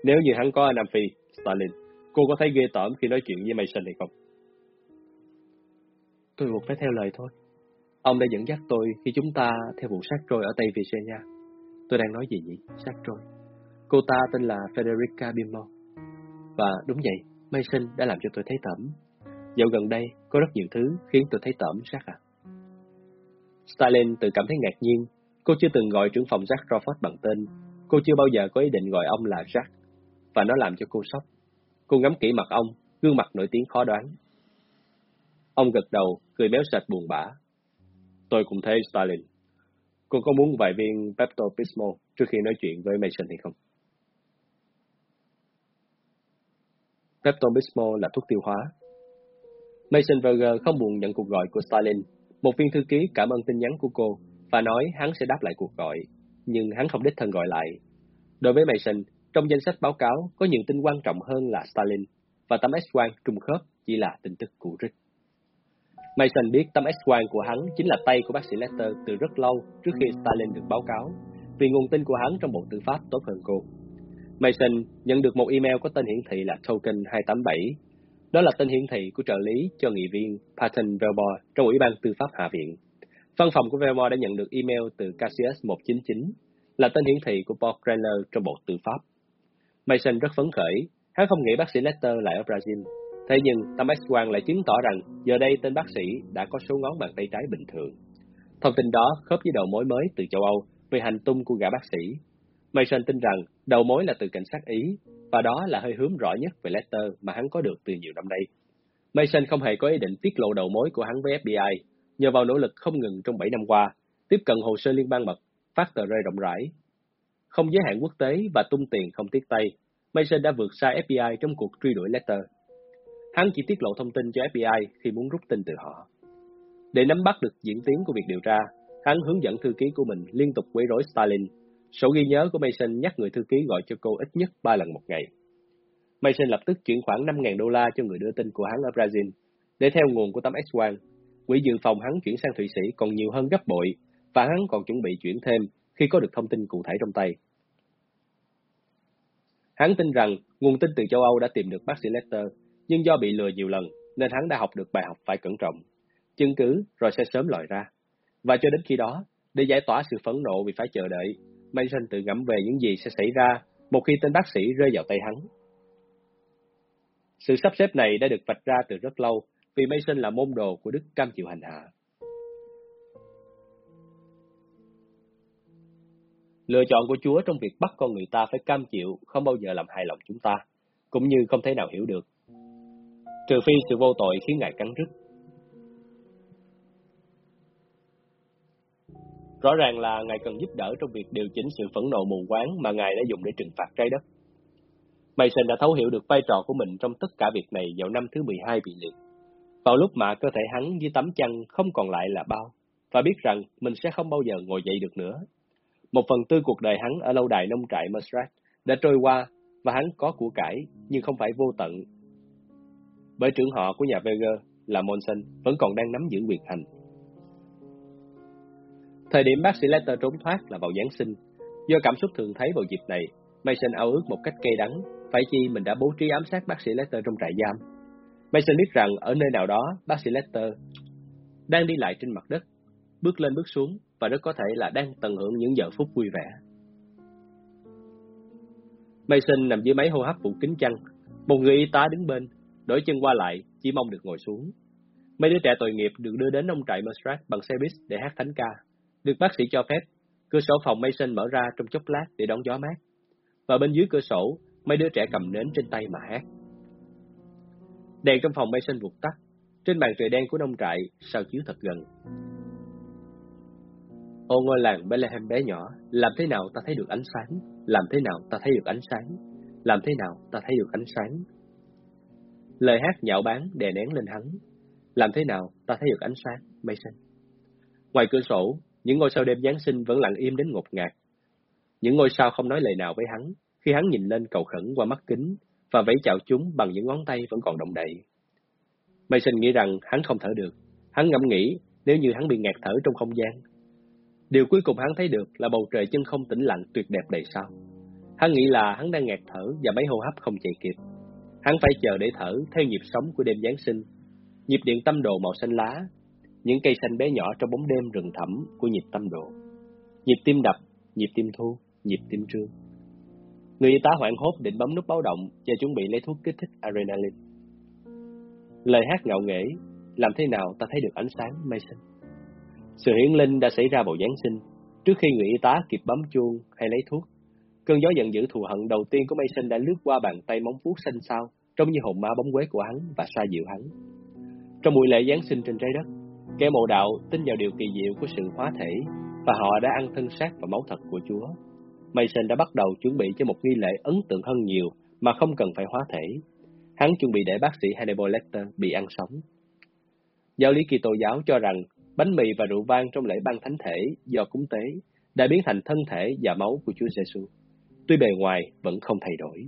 Nếu như hắn có ở Nam Phi, Stalin, cô có thấy ghê tởm khi nói chuyện với Mason hay không? Tôi buộc phải theo lời thôi. Ông đã dẫn dắt tôi khi chúng ta theo vụ sát trôi ở Tây Virginia. Tôi đang nói gì nhỉ? Sát trôi. Cô ta tên là Federica Bimmo. Và đúng vậy, Mason đã làm cho tôi thấy tẩm. Dạo gần đây, có rất nhiều thứ khiến tôi thấy tẩm sát à. Stalin tự cảm thấy ngạc nhiên. Cô chưa từng gọi trưởng phòng Jack Crawford bằng tên. Cô chưa bao giờ có ý định gọi ông là Jack. Và nó làm cho cô sốc. Cô ngắm kỹ mặt ông, gương mặt nổi tiếng khó đoán. Ông gật đầu, cười méo sạch buồn bã. Tôi cũng thấy Stalin. Cô có muốn vài viên Pepto-Bismol trước khi nói chuyện với Mason hay không? Pepto-Bismol là thuốc tiêu hóa. Mason Berger không buồn nhận cuộc gọi của Stalin. Một viên thư ký cảm ơn tin nhắn của cô và nói hắn sẽ đáp lại cuộc gọi, nhưng hắn không đích thân gọi lại. Đối với Mason, trong danh sách báo cáo có nhiều tin quan trọng hơn là Stalin, và tấm S-quang trùng khớp chỉ là tin tức cũ rích. Mason biết tấm X-quang của hắn chính là tay của bác sĩ Lester từ rất lâu trước khi Stalin được báo cáo, vì nguồn tin của hắn trong Bộ Tư pháp tốt hơn cô. Mason nhận được một email có tên hiển thị là Token 287. Đó là tên hiển thị của trợ lý cho nghị viên Patton Velmore trong Ủy ban Tư pháp Hạ viện. Văn phòng của Velmore đã nhận được email từ Cassius 199, là tên hiển thị của Paul Cranler trong Bộ Tư pháp. Mason rất phấn khởi, hắn không nghĩ bác sĩ Lester lại ở Brazil Thế nhưng, tâm X-quang lại chứng tỏ rằng giờ đây tên bác sĩ đã có số ngón bàn tay trái bình thường. Thông tin đó khớp với đầu mối mới từ châu Âu về hành tung của gã bác sĩ. Mason tin rằng đầu mối là từ cảnh sát Ý, và đó là hơi hướng rõ nhất về Lester mà hắn có được từ nhiều năm đây. Mason không hề có ý định tiết lộ đầu mối của hắn với FBI, nhờ vào nỗ lực không ngừng trong 7 năm qua, tiếp cận hồ sơ liên bang mật, phát tờ rơi rộng rãi. Không giới hạn quốc tế và tung tiền không tiếc tay, Mason đã vượt xa FBI trong cuộc truy đuổi Lester. Hắn chỉ tiết lộ thông tin cho FBI khi muốn rút tin từ họ. Để nắm bắt được diễn tiến của việc điều tra, hắn hướng dẫn thư ký của mình liên tục quấy rối Stalin. Sổ ghi nhớ của Mason nhắc người thư ký gọi cho cô ít nhất 3 lần một ngày. Mason lập tức chuyển khoảng 5.000 đô la cho người đưa tin của hắn ở Brazil. Để theo nguồn của tấm X-quang, quỹ dự phòng hắn chuyển sang Thụy Sĩ còn nhiều hơn gấp bội, và hắn còn chuẩn bị chuyển thêm khi có được thông tin cụ thể trong tay. Hắn tin rằng nguồn tin từ châu Âu đã tìm được bác sĩ Lester nhưng do bị lừa nhiều lần nên hắn đã học được bài học phải cẩn trọng. Chứng cứ rồi sẽ sớm lòi ra. Và cho đến khi đó, để giải tỏa sự phẫn nộ vì phải chờ đợi, Mason tự ngẫm về những gì sẽ xảy ra một khi tên bác sĩ rơi vào tay hắn. Sự sắp xếp này đã được vạch ra từ rất lâu vì Mason là môn đồ của Đức cam chịu hành hạ. Lựa chọn của Chúa trong việc bắt con người ta phải cam chịu không bao giờ làm hài lòng chúng ta, cũng như không thể nào hiểu được trừ phi sự vô tội khiến Ngài cắn rứt. Rõ ràng là Ngài cần giúp đỡ trong việc điều chỉnh sự phẫn nộ mù quáng mà Ngài đã dùng để trừng phạt trái đất. Mason đã thấu hiểu được vai trò của mình trong tất cả việc này vào năm thứ 12 bị liệt. Vào lúc mà cơ thể hắn như tấm chăn không còn lại là bao, và biết rằng mình sẽ không bao giờ ngồi dậy được nữa. Một phần tư cuộc đời hắn ở lâu đài nông trại Musrat đã trôi qua và hắn có của cải nhưng không phải vô tận bởi trưởng họ của nhà Vega là Monson vẫn còn đang nắm giữ quyền hành. Thời điểm bác sĩ Letter trốn thoát là vào Giáng sinh. Do cảm xúc thường thấy vào dịp này, Mason ao ước một cách cay đắng, phải chi mình đã bố trí ám sát bác sĩ Letter trong trại giam. Mason biết rằng ở nơi nào đó, bác sĩ Letter đang đi lại trên mặt đất, bước lên bước xuống và rất có thể là đang tận hưởng những giờ phút vui vẻ. Mason nằm dưới máy hô hấp phụ kính chăn, một người y tá đứng bên, đổi chân qua lại, chỉ mong được ngồi xuống. Mấy đứa trẻ tội nghiệp được đưa đến nông trại Mustrat bằng xe buýt để hát thánh ca. Được bác sĩ cho phép, cửa sổ phòng Mason mở ra trong chốc lát để đón gió mát. Và bên dưới cửa sổ, mấy đứa trẻ cầm nến trên tay mà hát. Đèn trong phòng Mason vụt tắt, trên bàn trời đen của nông trại, sao chiếu thật gần. Ô ngôi làng Bethlehem bé nhỏ, làm thế nào ta thấy được ánh sáng? Làm thế nào ta thấy được ánh sáng? Làm thế nào ta thấy được ánh sáng? Lời hát nhạo báng đè nén lên hắn. Làm thế nào ta thấy được ánh sáng, Mason? Ngoài cửa sổ, những ngôi sao đêm Giáng sinh vẫn lặng im đến ngột ngạt. Những ngôi sao không nói lời nào với hắn, khi hắn nhìn lên cầu khẩn qua mắt kính và vẫy chào chúng bằng những ngón tay vẫn còn động đậy. Mason nghĩ rằng hắn không thở được. Hắn ngẫm nghĩ nếu như hắn bị ngạt thở trong không gian. Điều cuối cùng hắn thấy được là bầu trời chân không tĩnh lặng tuyệt đẹp đầy sao. Hắn nghĩ là hắn đang ngạt thở và mấy hô hấp không chạy kịp. Hắn phải chờ để thở theo nhịp sống của đêm Giáng sinh. Nhịp điện tâm đồ màu xanh lá, những cây xanh bé nhỏ trong bóng đêm rừng thẳm của nhịp tâm độ. Nhịp tim đập, nhịp tim thu, nhịp tim trương. Người y tá hoảng hốt định bấm nút báo động và chuẩn bị lấy thuốc kích thích adrenaline. Lời hát ngạo nghễ, làm thế nào ta thấy được ánh sáng Mason? Sự hiển linh đã xảy ra vào Giáng sinh, trước khi người y tá kịp bấm chuông hay lấy thuốc. Cơn gió giận dữ thù hận đầu tiên của Mason đã lướt qua bàn tay móng vuốt xanh xao, trông như hồn ma bóng quế của hắn và xa dịu hắn. Trong buổi lễ Giáng sinh trên trái đất, kẻ mộ đạo tin vào điều kỳ diệu của sự hóa thể và họ đã ăn thân xác và máu thật của Chúa. Mason đã bắt đầu chuẩn bị cho một nghi lễ ấn tượng hơn nhiều mà không cần phải hóa thể. Hắn chuẩn bị để bác sĩ Hannibal Lecter bị ăn sống. Giáo lý Kitô giáo cho rằng bánh mì và rượu vang trong lễ ban thánh thể do cúng tế đã biến thành thân thể và máu của Chúa Giêsu. Tuy bề ngoài vẫn không thay đổi.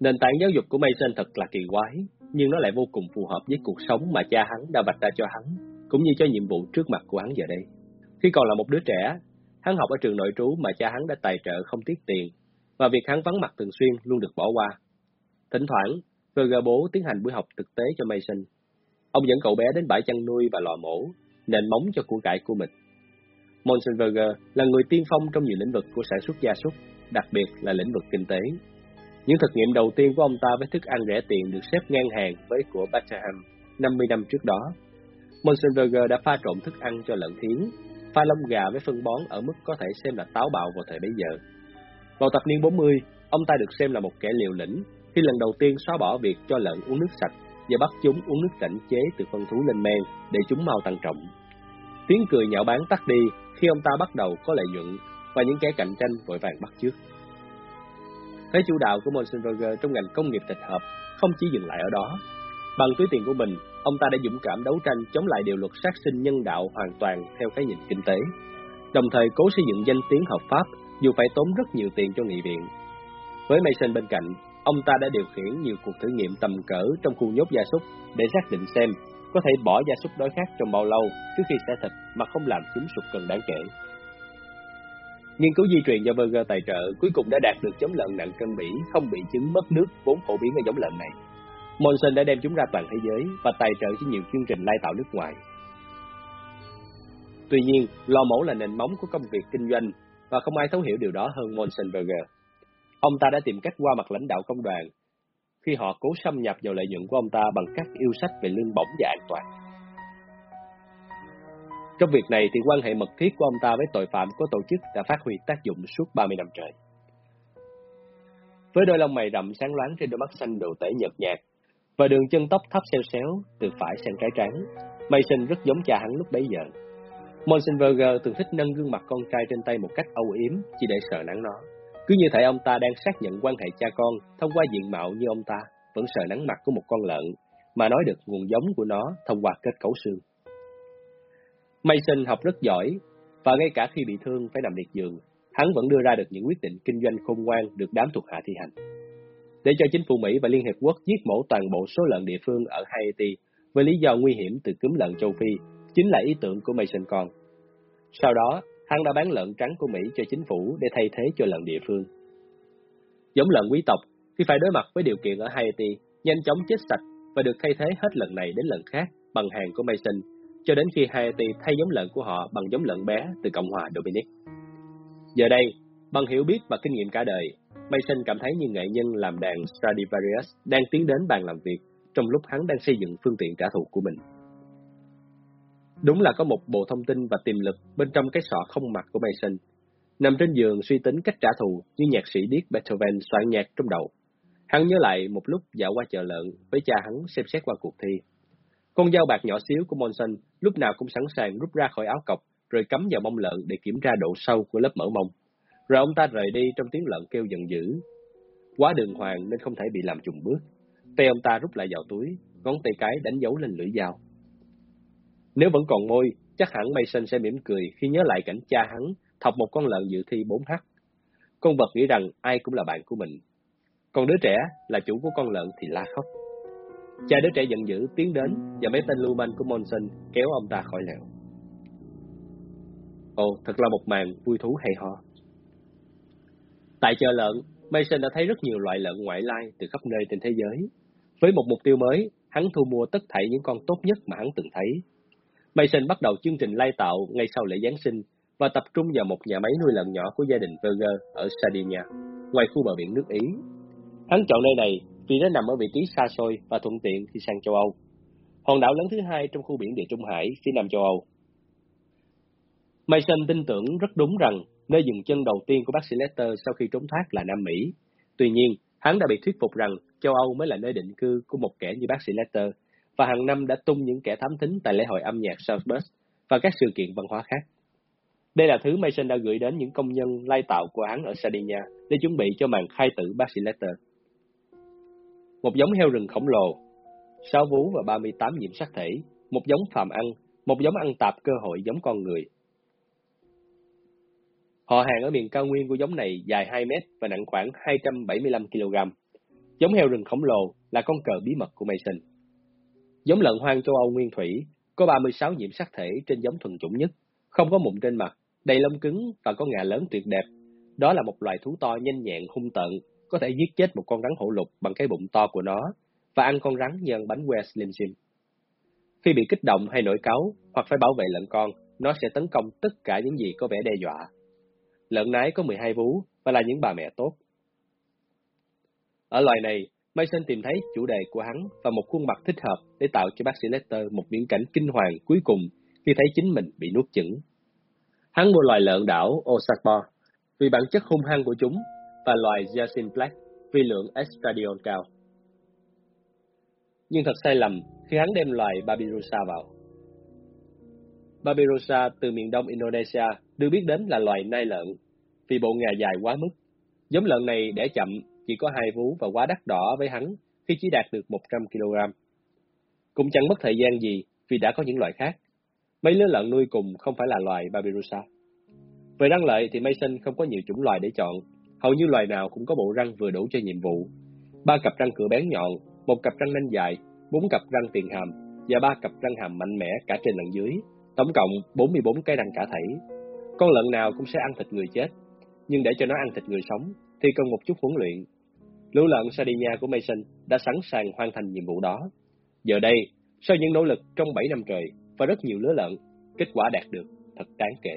Nền tảng giáo dục của Mason thật là kỳ quái, nhưng nó lại vô cùng phù hợp với cuộc sống mà cha hắn đã vạch ra cho hắn, cũng như cho nhiệm vụ trước mặt của hắn giờ đây. Khi còn là một đứa trẻ, hắn học ở trường nội trú mà cha hắn đã tài trợ không tiếc tiền, và việc hắn vắng mặt thường xuyên luôn được bỏ qua. Thỉnh thoảng, Roger bố tiến hành buổi học thực tế cho Mason. Ông dẫn cậu bé đến bãi chăn nuôi và lò mổ, nền móng cho của cải của mình. Monsenberger là người tiên phong trong nhiều lĩnh vực của sản xuất gia súc, đặc biệt là lĩnh vực kinh tế. Những thực nghiệm đầu tiên của ông ta với thức ăn rẻ tiền được xếp ngang hàng với của Bethlehem 50 năm trước đó. Monsenberger đã pha trộn thức ăn cho lợn thiến, pha lông gà với phân bón ở mức có thể xem là táo bạo vào thời bấy giờ. Vào thập niên 40, ông ta được xem là một kẻ liều lĩnh khi lần đầu tiên xóa bỏ việc cho lợn uống nước sạch và bắt chúng uống nước cảnh chế từ phân thú lên men để chúng mau tăng trọng. Tiếng cười nhạo báng tắt đi khi ông ta bắt đầu có lợi nhuận và những kẻ cạnh tranh vội vàng bắt chước. Thế chủ đạo của Monsenberger trong ngành công nghiệp tịch hợp không chỉ dừng lại ở đó. Bằng túi tiền của mình, ông ta đã dũng cảm đấu tranh chống lại điều luật sát sinh nhân đạo hoàn toàn theo cái nhìn kinh tế, đồng thời cố xây dựng danh tiếng hợp pháp dù phải tốn rất nhiều tiền cho nghị viện. Với Mason bên cạnh, ông ta đã điều khiển nhiều cuộc thử nghiệm tầm cỡ trong khu nhốt gia súc để xác định xem có thể bỏ gia súc đói khát trong bao lâu trước khi xẻ thịt mà không làm chúng sụt cần đáng kể. Nghiên cứu di truyền do Berger tài trợ cuối cùng đã đạt được giống lợn nặng cân Mỹ không bị chứng mất nước vốn phổ biến ở giống lợn này. Monson đã đem chúng ra toàn thế giới và tài trợ cho nhiều chương trình lai tạo nước ngoài. Tuy nhiên, lò mổ là nền móng của công việc kinh doanh và không ai thấu hiểu điều đó hơn Monson Berger. Ông ta đã tìm cách qua mặt lãnh đạo công đoàn khi họ cố xâm nhập vào lợi nhuận của ông ta bằng các yêu sách về lương bổng và an toàn. Trong việc này thì quan hệ mật thiết của ông ta với tội phạm có tổ chức đã phát huy tác dụng suốt 30 năm trời. Với đôi lông mày rậm sáng loáng trên đôi mắt xanh đồ tể nhợt nhạt và đường chân tóc thấp xeo xéo từ phải sang trái trán, Mason rất giống cha hắn lúc bấy giờ. Monsenberger thường thích nâng gương mặt con trai trên tay một cách âu yếm chỉ để sợ nắng nó. Cứ như thể ông ta đang xác nhận quan hệ cha con thông qua diện mạo như ông ta vẫn sợ nắng mặt của một con lợn, mà nói được nguồn giống của nó thông qua kết cấu xương. Mason học rất giỏi, và ngay cả khi bị thương phải nằm liệt giường, hắn vẫn đưa ra được những quyết định kinh doanh khôn ngoan được đám thuộc hạ thi hành. Để cho chính phủ Mỹ và Liên Hiệp Quốc giết mổ toàn bộ số lợn địa phương ở Haiti với lý do nguy hiểm từ cúm lợn châu Phi chính là ý tưởng của Mason con. Sau đó, hắn đã bán lợn trắng của Mỹ cho chính phủ để thay thế cho lợn địa phương. Giống lợn quý tộc, khi phải đối mặt với điều kiện ở Haiti, nhanh chóng chết sạch và được thay thế hết lần này đến lần khác bằng hàng của Mason, cho đến khi Haiti thay giống lợn của họ bằng giống lợn bé từ Cộng hòa Dominic. Giờ đây, bằng hiểu biết và kinh nghiệm cả đời, Mason cảm thấy như nghệ nhân làm đàn Stradivarius đang tiến đến bàn làm việc trong lúc hắn đang xây dựng phương tiện trả thù của mình. Đúng là có một bộ thông tin và tiềm lực bên trong cái sọ không mặt của Mason. Nằm trên giường suy tính cách trả thù như nhạc sĩ điếc Beethoven soạn nhạc trong đầu. Hắn nhớ lại một lúc dạo qua chợ lợn với cha hắn xem xét qua cuộc thi. Con dao bạc nhỏ xíu của Monson lúc nào cũng sẵn sàng rút ra khỏi áo cọc rồi cắm vào mông lợn để kiểm tra độ sâu của lớp mỡ mông. Rồi ông ta rời đi trong tiếng lợn kêu giận dữ. Quá đường hoàng nên không thể bị làm trùng bước. Tay ông ta rút lại vào túi, ngón tay cái đánh dấu lên lưỡi dao. Nếu vẫn còn môi, chắc hẳn Mason sẽ mỉm cười khi nhớ lại cảnh cha hắn thọc một con lợn dự thi 4H. Con vật nghĩ rằng ai cũng là bạn của mình. Còn đứa trẻ là chủ của con lợn thì la khóc. Cha đứa trẻ giận dữ tiến đến và mấy tên lưu manh của Monson kéo ông ta khỏi lều. Ồ, thật là một màn vui thú hay ho. Tại chợ lợn, Mason đã thấy rất nhiều loại lợn ngoại lai từ khắp nơi trên thế giới. Với một mục tiêu mới, hắn thu mua tất thảy những con tốt nhất mà hắn từng thấy. Mason bắt đầu chương trình lai tạo ngay sau lễ Giáng sinh và tập trung vào một nhà máy nuôi lợn nhỏ của gia đình Berger ở Sardinia, ngoài khu bờ biển nước Ý. Hắn chọn nơi này vì nó nằm ở vị trí xa xôi và thuận tiện khi sang châu Âu. Hòn đảo lớn thứ hai trong khu biển Địa Trung Hải phía nam châu Âu. Mason tin tưởng rất đúng rằng nơi dừng chân đầu tiên của bác sĩ Lester sau khi trốn thoát là Nam Mỹ. Tuy nhiên, hắn đã bị thuyết phục rằng châu Âu mới là nơi định cư của một kẻ như bác sĩ Lester, và hàng năm đã tung những kẻ thám thính tại lễ hội âm nhạc Southburst và các sự kiện văn hóa khác. Đây là thứ Mason đã gửi đến những công nhân lai tạo của hắn ở Sardinia để chuẩn bị cho màn khai tử bác sĩ Lester. Một giống heo rừng khổng lồ, 6 vú và 38 nhiễm sắc thể, một giống phàm ăn, một giống ăn tạp cơ hội giống con người, Họ hàng ở miền cao nguyên của giống này dài 2 mét và nặng khoảng 275 kg. Giống heo rừng khổng lồ là con cờ bí mật của Mason. Giống lợn hoang châu Âu nguyên thủy có 36 nhiễm sắc thể trên giống thuần chủng nhất, không có mụn trên mặt, đầy lông cứng và có ngà lớn tuyệt đẹp. Đó là một loài thú to nhanh nhẹn hung tợn, có thể giết chết một con rắn hổ lục bằng cái bụng to của nó và ăn con rắn như ăn bánh que Slim Jim. Khi bị kích động hay nổi cáu hoặc phải bảo vệ lợn con, nó sẽ tấn công tất cả những gì có vẻ đe dọa. Lợn nái có 12 vú và là những bà mẹ tốt. Ở loài này, Mason tìm thấy chủ đề của hắn và một khuôn mặt thích hợp để tạo cho bác sĩ Lester một viễn cảnh kinh hoàng cuối cùng khi thấy chính mình bị nuốt chửng. Hắn mua loài lợn đảo Osakbo vì bản chất hung hăng của chúng và loài Yasin Black vì lượng estradiol cao. Nhưng thật sai lầm khi hắn đem loài Babirusa vào. Babirusa từ miền đông Indonesia được biết đến là loài nai lợn, vì bộ ngà dài quá mức. Giống lợn này đẻ chậm, chỉ có hai vú và quá đắt đỏ với hắn khi chỉ đạt được 100 kg. Cũng chẳng mất thời gian gì vì đã có những loại khác. Mấy lứa lợn nuôi cùng không phải là loài Babirusa. Về răng lợi thì Mason không có nhiều chủng loài để chọn, hầu như loài nào cũng có bộ răng vừa đủ cho nhiệm vụ. Ba cặp răng cửa bén nhọn, một cặp răng nanh dài, bốn cặp răng tiền hàm và ba cặp răng hàm mạnh mẽ cả trên lẫn dưới, tổng cộng 44 cái răng cả thảy. Con lợn nào cũng sẽ ăn thịt người chết, nhưng để cho nó ăn thịt người sống thì cần một chút huấn luyện. Lũ lợn Sardinia của Mason đã sẵn sàng hoàn thành nhiệm vụ đó. Giờ đây, sau những nỗ lực trong 7 năm trời và rất nhiều lứa lợn, kết quả đạt được thật đáng kể.